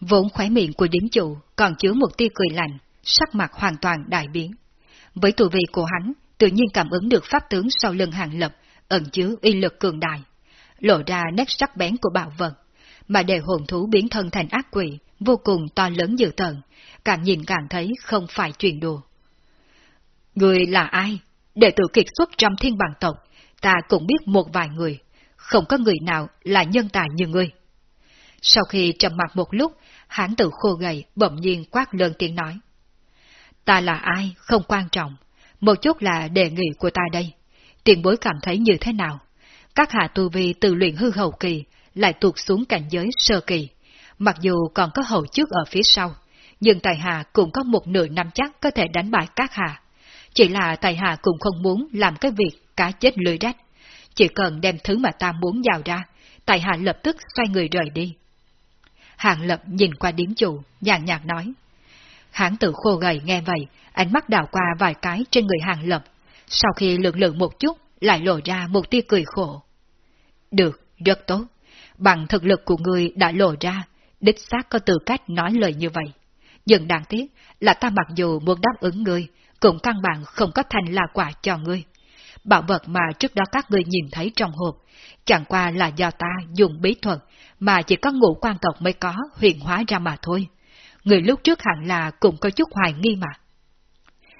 Vốn khóe miệng của điếm chủ còn chứa một tia cười lạnh, sắc mặt hoàn toàn đại biến. Với tù vị của hắn, tự nhiên cảm ứng được pháp tướng sau lưng hàng lập, ẩn chứa uy lực cường đại, lộ ra nét sắc bén của bạo vật, mà để hồn thú biến thân thành ác quỷ, vô cùng to lớn dự tận, càng nhìn càng thấy không phải chuyện đùa. Người là ai? Đệ tử kiệt xuất trong thiên bằng tộc, ta cũng biết một vài người, không có người nào là nhân tài như ngươi. Sau khi trầm mặt một lúc, hãng tử khô gầy bỗng nhiên quát lớn tiếng nói. Ta là ai, không quan trọng, một chút là đề nghị của ta đây. Tiền bối cảm thấy như thế nào? Các hạ tu vi từ luyện hư hậu kỳ lại tuột xuống cảnh giới sơ kỳ. Mặc dù còn có hậu trước ở phía sau, nhưng Tài Hà cũng có một nửa năm chắc có thể đánh bại các hạ. Chỉ là Tài Hà cũng không muốn làm cái việc cá chết lưới rách. Chỉ cần đem thứ mà ta muốn giao ra, Tài Hà lập tức xoay người rời đi. Hàng Lập nhìn qua điếm chủ, nhàn nhạt nói. Hãng tử khô gầy nghe vậy, ánh mắt đảo qua vài cái trên người Hàng Lập. Sau khi lượng lượng một chút, lại lộ ra một tia cười khổ. Được, rất tốt. Bằng thực lực của người đã lộ ra, đích xác có tư cách nói lời như vậy. Nhưng đáng tiếc là ta mặc dù muốn đáp ứng ngươi, cũng căn bản không có thành là quả cho ngươi. Bảo vật mà trước đó các ngươi nhìn thấy trong hộp, chẳng qua là do ta dùng bí thuật mà chỉ có ngũ quan tộc mới có huyền hóa ra mà thôi. Người lúc trước hẳn là cũng có chút hoài nghi mà.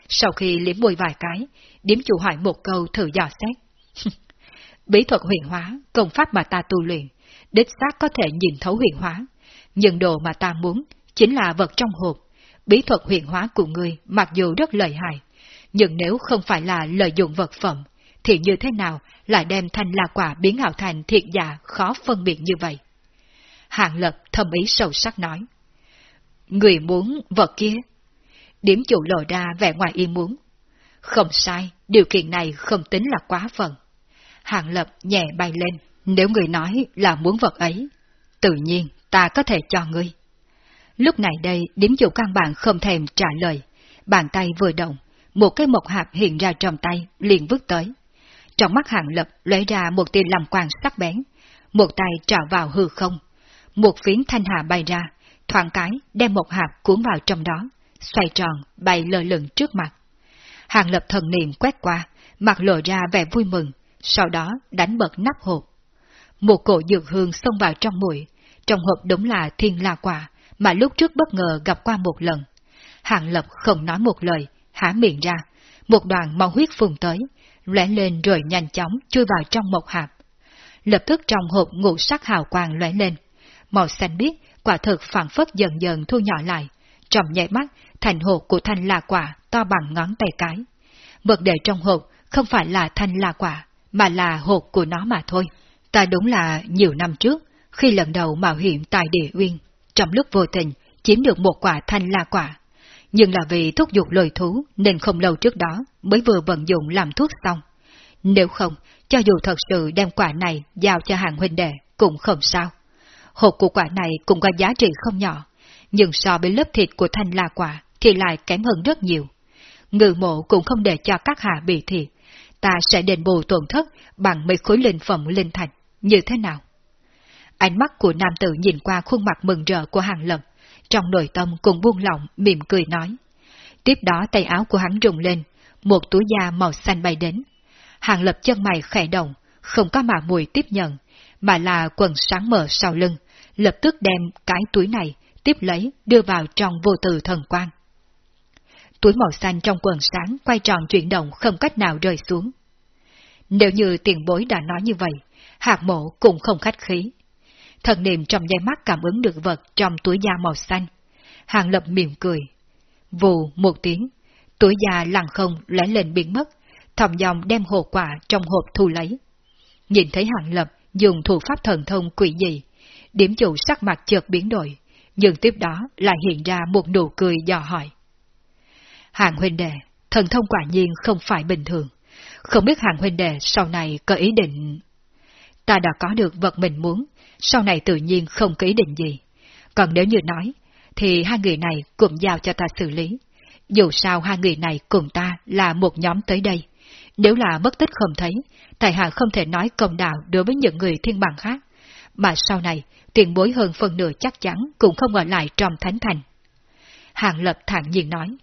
Sau khi liếm môi vài cái, điếm chủ hỏi một câu thử dò xét. bí thuật huyền hóa, công pháp mà ta tu luyện, đích xác có thể nhìn thấu huyền hóa, nhưng đồ mà ta muốn chính là vật trong hộp. Bí thuật huyền hóa của ngươi mặc dù rất lợi hại, nhưng nếu không phải là lợi dụng vật phẩm, thì như thế nào lại đem thanh la quả biến ảo thành thiệt giả khó phân biệt như vậy? Hạng lập thâm ý sâu sắc nói. Người muốn vật kia. Điểm chủ lộ ra vẻ ngoài ý muốn. Không sai, điều kiện này không tính là quá phần. Hàng Lập nhẹ bay lên, nếu người nói là muốn vật ấy, tự nhiên ta có thể cho ngươi. Lúc này đây, điểm chủ căn bản không thèm trả lời, bàn tay vừa động, một cái mộc hạt hiện ra trong tay, liền vứt tới. Trong mắt Hàng Lập lóe ra một tia làm quang sắc bén, một tay trào vào hư không, một phiến thanh hà bay ra, thoáng cái đem một hạt cuốn vào trong đó, xoay tròn, bay lơ lửng trước mặt. Hàng lập thần niệm quét qua, mặt lộ ra vẻ vui mừng, sau đó đánh bật nắp hộp. Một cổ dược hương xông vào trong mũi, trong hộp đúng là thiên la quả, mà lúc trước bất ngờ gặp qua một lần. Hàng lập không nói một lời, há miệng ra, một đoàn máu huyết phun tới, lóe lên rồi nhanh chóng chui vào trong một hạp. Lập tức trong hộp ngũ sắc hào quang lóe lên, màu xanh biếc quả thực phản phất dần dần thu nhỏ lại, trong nhảy mắt thành hộp của thanh la quả to bằng ngón tay cái. Vật đệ trong hộp không phải là thanh la quả, mà là hộp của nó mà thôi. Ta đúng là nhiều năm trước, khi lần đầu mạo hiểm tại địa uyên, trong lúc vô tình chiếm được một quả thanh la quả. Nhưng là vì thúc giục lời thú nên không lâu trước đó mới vừa vận dụng làm thuốc xong. Nếu không, cho dù thật sự đem quả này giao cho hàng huynh đệ cũng không sao. Hộp của quả này cũng có giá trị không nhỏ, nhưng so với lớp thịt của thanh la quả thì lại kém hơn rất nhiều. Ngự mộ cũng không để cho các hạ bị thiệt, ta sẽ đền bù tổn thất bằng mấy khối linh phẩm linh thạch, như thế nào? Ánh mắt của nam tử nhìn qua khuôn mặt mừng rỡ của hàng lập, trong nội tâm cũng buông lỏng, mỉm cười nói. Tiếp đó tay áo của hắn rung lên, một túi da màu xanh bay đến. Hàng lập chân mày khẽ động, không có mà mùi tiếp nhận, mà là quần sáng mở sau lưng, lập tức đem cái túi này tiếp lấy đưa vào trong vô từ thần quan. Túi màu xanh trong quần sáng quay tròn chuyển động không cách nào rơi xuống. Nếu như tiền bối đã nói như vậy, hạt mộ cũng không khách khí. Thần niệm trong dây mắt cảm ứng được vật trong túi da màu xanh. Hàng lập mỉm cười. Vù một tiếng, túi da lặng không lóe lên biến mất, thầm dòng đem hồ quả trong hộp thu lấy. Nhìn thấy hàng lập dùng thủ pháp thần thông quỷ dị, điểm chủ sắc mặt chợt biến đổi, nhưng tiếp đó lại hiện ra một nụ cười dò hỏi. Hàng huynh đệ, thần thông quả nhiên không phải bình thường. Không biết hàng huynh đệ sau này có ý định... Ta đã có được vật mình muốn, sau này tự nhiên không có ý định gì. Còn nếu như nói, thì hai người này cũng giao cho ta xử lý. Dù sao hai người này cùng ta là một nhóm tới đây. Nếu là mất tích không thấy, tại hạ không thể nói công đạo đối với những người thiên bằng khác. Mà sau này, tiền bối hơn phần nửa chắc chắn cũng không ở lại trong thánh thành. Hàng lập thản nhiên nói.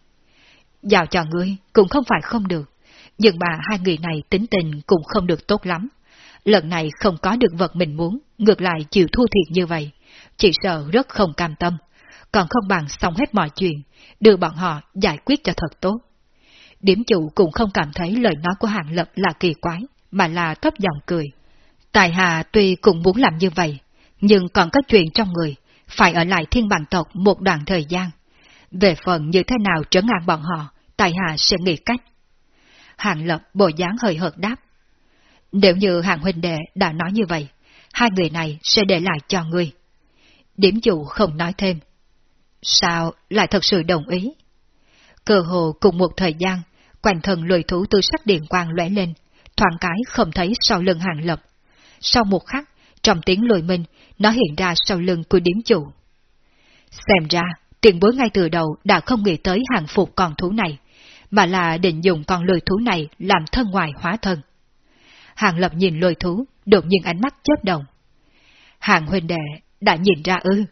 Giao cho ngươi cũng không phải không được, nhưng mà hai người này tính tình cũng không được tốt lắm. Lần này không có được vật mình muốn, ngược lại chịu thua thiệt như vậy, chỉ sợ rất không cam tâm, còn không bằng xong hết mọi chuyện, đưa bọn họ giải quyết cho thật tốt. Điểm chủ cũng không cảm thấy lời nói của Hàng Lập là kỳ quái, mà là thấp giọng cười. Tài Hà tuy cũng muốn làm như vậy, nhưng còn có chuyện trong người, phải ở lại thiên bằng tộc một đoạn thời gian. Về phần như thế nào trấn an bọn họ, Tại hạ sẽ nghĩ cách. Hàng Lập bộ dáng hơi hợt đáp. Nếu như hàng huynh đệ đã nói như vậy, hai người này sẽ để lại cho ngươi. Điểm chủ không nói thêm. Sao lại thật sự đồng ý? Cơ hồ cùng một thời gian, quanh thần lùi thú tư sắc điện quang lóe lên, thoáng cái không thấy sau lưng hàng lập. Sau một khắc, trong tiếng lùi mình nó hiện ra sau lưng của điểm chủ. Xem ra, tiền bối ngay từ đầu đã không nghĩ tới hàng phục con thú này, mà là định dùng con lôi thú này làm thân ngoài hóa thân. Hàng lập nhìn lôi thú, đột nhiên ánh mắt chớp động. Hàng huynh đệ đã nhìn ra ư.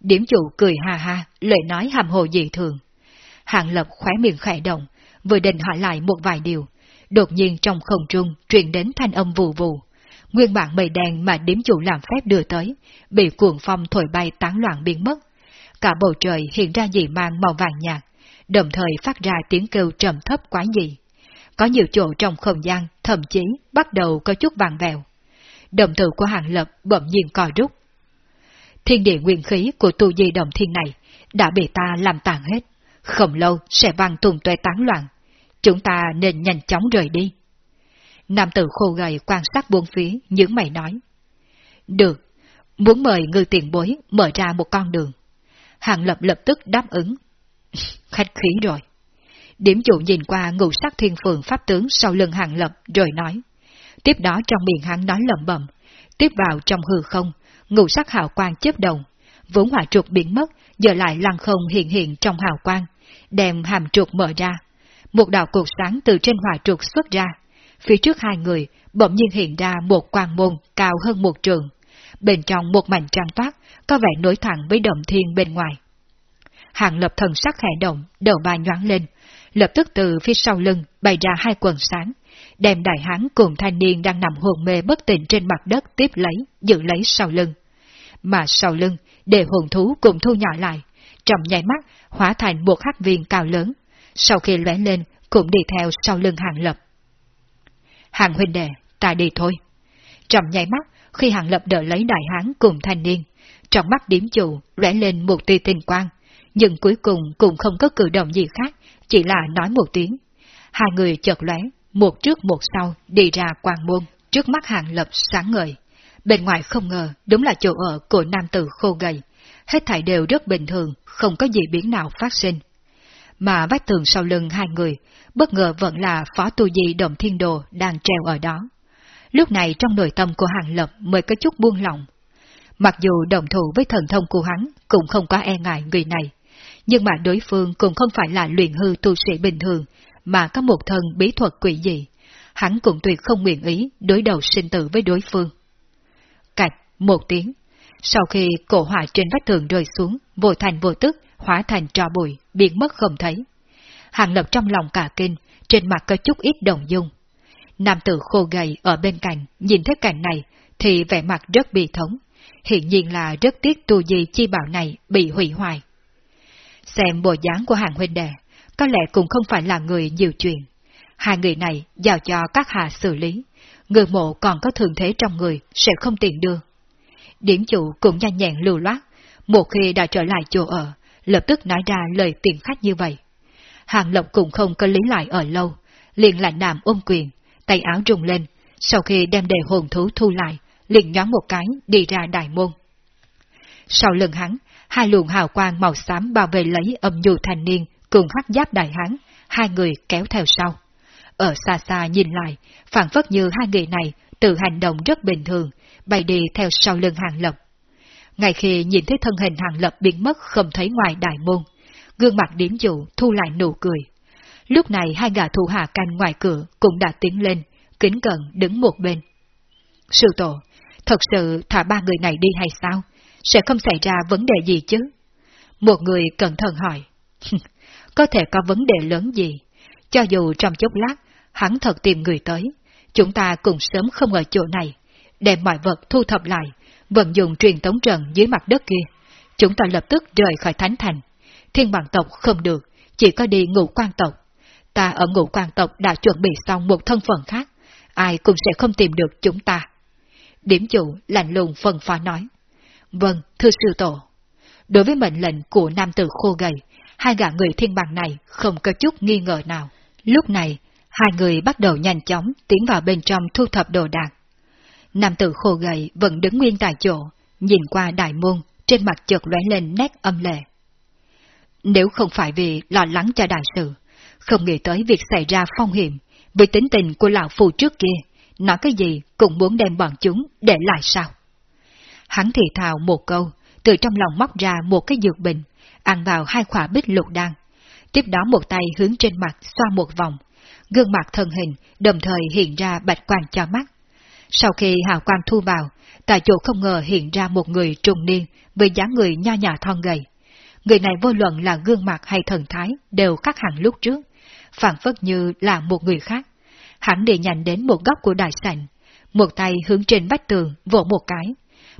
Điểm chủ cười ha ha, lời nói hàm hồ dị thường. Hàng lập khóe miệng khẽ động, vừa định hỏi lại một vài điều. Đột nhiên trong không trung truyền đến thanh âm vù vù. Nguyên bản mây đen mà điểm chủ làm phép đưa tới, bị cuồng phong thổi bay tán loạn biến mất. Cả bầu trời hiện ra dị mang màu vàng nhạt, đồng thời phát ra tiếng kêu trầm thấp quái dị. Có nhiều chỗ trong không gian, thậm chí bắt đầu có chút vàng vẹo. Đồng tử của hàng lập bỗng nhiên co rút. Thiên địa nguyên khí của tu di đồng thiên này đã bị ta làm tàn hết, không lâu sẽ vang tùng tuệ tán loạn. Chúng ta nên nhanh chóng rời đi. Nam tử khô gầy quan sát buông phía, những mày nói. Được, muốn mời ngư tiền bối mở ra một con đường. Hàng lập lập tức đáp ứng. Khách khí rồi. Điểm chủ nhìn qua ngũ sắc thiên phường pháp tướng sau lưng hàng lập rồi nói. Tiếp đó trong miệng hắn nói lầm bầm. Tiếp vào trong hư không, ngũ sắc hào quang chớp đồng. Vốn hỏa trục biến mất, giờ lại lăng không hiện hiện trong hào quang. Đèn hàm trục mở ra. Một đạo cột sáng từ trên hỏa trục xuất ra. Phía trước hai người, bỗng nhiên hiện ra một quang môn cao hơn một trường. Bên trong một mảnh trang toát, có vẻ nối thẳng với đồng thiên bên ngoài. Hàng lập thần sắc khẽ động, đầu bà nhoáng lên, lập tức từ phía sau lưng bày ra hai quần sáng, đem đại hán cùng thanh niên đang nằm hồn mê bất tỉnh trên mặt đất tiếp lấy, giữ lấy sau lưng. Mà sau lưng, để hồn thú cùng thu nhỏ lại, trong nháy mắt hóa thành một hắc viên cao lớn, sau khi lóe lên cũng đi theo sau lưng hàng lập. Hàng huynh đệ, ta đi thôi. Trong nháy mắt, khi hàng lập đỡ lấy đại hán cùng thanh niên, trong mắt điểm chủ lóe lên một tia tình quang, nhưng cuối cùng cũng không có cử động gì khác, chỉ là nói một tiếng. Hai người chợt lóe, một trước một sau đi ra quang môn, trước mắt hàng lập sáng ngời. Bên ngoài không ngờ, đúng là chỗ ở của nam tử khô gầy. Hết thảy đều rất bình thường, không có gì biến nào phát sinh. Mà vách tường sau lưng hai người, bất ngờ vẫn là phó tu di đồng thiên đồ đang treo ở đó. Lúc này trong nội tâm của hàng lập mới có chút buông lỏng. Mặc dù đồng thủ với thần thông của hắn cũng không có e ngại người này, nhưng mà đối phương cũng không phải là luyện hư tu sĩ bình thường, mà có một thân bí thuật quỷ dị. Hắn cũng tuyệt không nguyện ý đối đầu sinh tử với đối phương. Cạch, một tiếng. Sau khi cổ hỏa trên vách tường rơi xuống, vô thành vô tức, hóa thành trò bụi, biến mất không thấy. Hàng lập trong lòng cả kinh, trên mặt có chút ít đồng dung. Nam tử khô gầy ở bên cạnh, nhìn thấy cảnh này, thì vẻ mặt rất bị thống. Hiện nhiên là rất tiếc tu gì chi bảo này bị hủy hoại. Xem bộ dáng của hàng huynh đệ, có lẽ cũng không phải là người nhiều chuyện. Hai người này giao cho các hạ xử lý, người mộ còn có thường thế trong người sẽ không tiện đưa. Điểm chủ cũng nhanh nhẹn lưu loát, một khi đã trở lại chỗ ở, lập tức nói ra lời tiền khách như vậy. Hàng Lộc cũng không có lý lại ở lâu, liền lại nằm ôm quyền, tay áo rung lên, sau khi đem đề hồn thú thu lại, liền nhón một cái đi ra đại môn. Sau lưng hắn, hai luồng hào quang màu xám bao vây lấy âm nhu thanh niên cường hắc giáp đại hán, hai người kéo theo sau. Ở xa xa nhìn lại, phản phất như hai người này tự hành động rất bình thường, bay đi theo sau lưng hàng lập. Ngay khi nhìn thấy thân hình hàng lập biến mất không thấy ngoài đại môn, gương mặt điểm dụ thu lại nụ cười. Lúc này hai gã thủ hạ canh ngoài cửa cũng đã tiến lên, kính cận đứng một bên. Sư tổ, thật sự thả ba người này đi hay sao? Sẽ không xảy ra vấn đề gì chứ? Một người cẩn thận hỏi. có thể có vấn đề lớn gì? Cho dù trong chốc lát, hắn thật tìm người tới, chúng ta cùng sớm không ở chỗ này, đem mọi vật thu thập lại, vận dụng truyền tống trận dưới mặt đất kia. Chúng ta lập tức rời khỏi thánh thành. Thiên bằng tộc không được, chỉ có đi ngũ quan tộc. Ta ở ngũ quan tộc đã chuẩn bị xong một thân phận khác, ai cũng sẽ không tìm được chúng ta. Điểm chủ lạnh lùng phân phó nói. Vâng, thưa sư tổ. Đối với mệnh lệnh của nam tử khô gầy, hai gã người thiên bằng này không có chút nghi ngờ nào. Lúc này, hai người bắt đầu nhanh chóng tiến vào bên trong thu thập đồ đạc. Nam tử khô gầy vẫn đứng nguyên tại chỗ, nhìn qua đại môn, trên mặt chợt lóe lên nét âm lệ. Nếu không phải vì lo lắng cho đại sự, không nghĩ tới việc xảy ra phong hiểm, vì tính tình của lão phù trước kia, nói cái gì cũng muốn đem bọn chúng để lại sao. Hắn thì thào một câu, từ trong lòng móc ra một cái dược bình, ăn vào hai khỏa bích lục đan. Tiếp đó một tay hướng trên mặt xoa một vòng, gương mặt thân hình đồng thời hiện ra bạch quang cho mắt. Sau khi hào quang thu vào, tại chỗ không ngờ hiện ra một người trùng niên với dáng người nho nhỏ thon gầy. Người này vô luận là gương mặt hay thần thái đều khác hẳn lúc trước, phản phất như là một người khác. Hắn đi nhanh đến một góc của đại sảnh, một tay hướng trên vách tường vỗ một cái,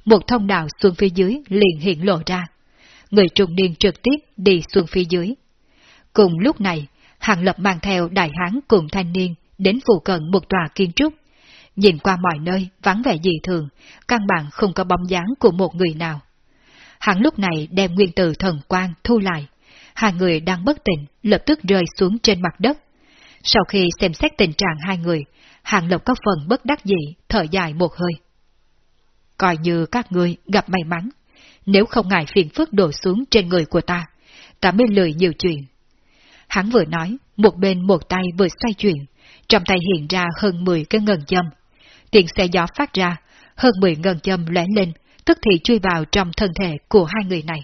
một thông đạo xuống phía dưới liền hiện lộ ra. Người trung niên trực tiếp đi xuống phía dưới. Cùng lúc này, Hàng Lập mang theo đại hán cùng thanh niên đến phụ cận một tòa kiến trúc. Nhìn qua mọi nơi vắng vẻ dị thường, căn bản không có bóng dáng của một người nào. Hắn lúc này đem nguyên tử thần quang thu lại. Hai người đang bất tỉnh, lập tức rơi xuống trên mặt đất. Sau khi xem xét tình trạng hai người, Hàng Lập có phần bất đắc dĩ, thở dài một hơi. Coi như các ngươi gặp may mắn, nếu không ngại phiền phức đổ xuống trên người của ta, ta mới lười nhiều chuyện. Hắn vừa nói, một bên một tay vừa xoay chuyển, trong tay hiện ra hơn 10 cái ngân châm. tiện xe gió phát ra, hơn 10 ngân châm lóe lên, tức thì chui vào trong thân thể của hai người này.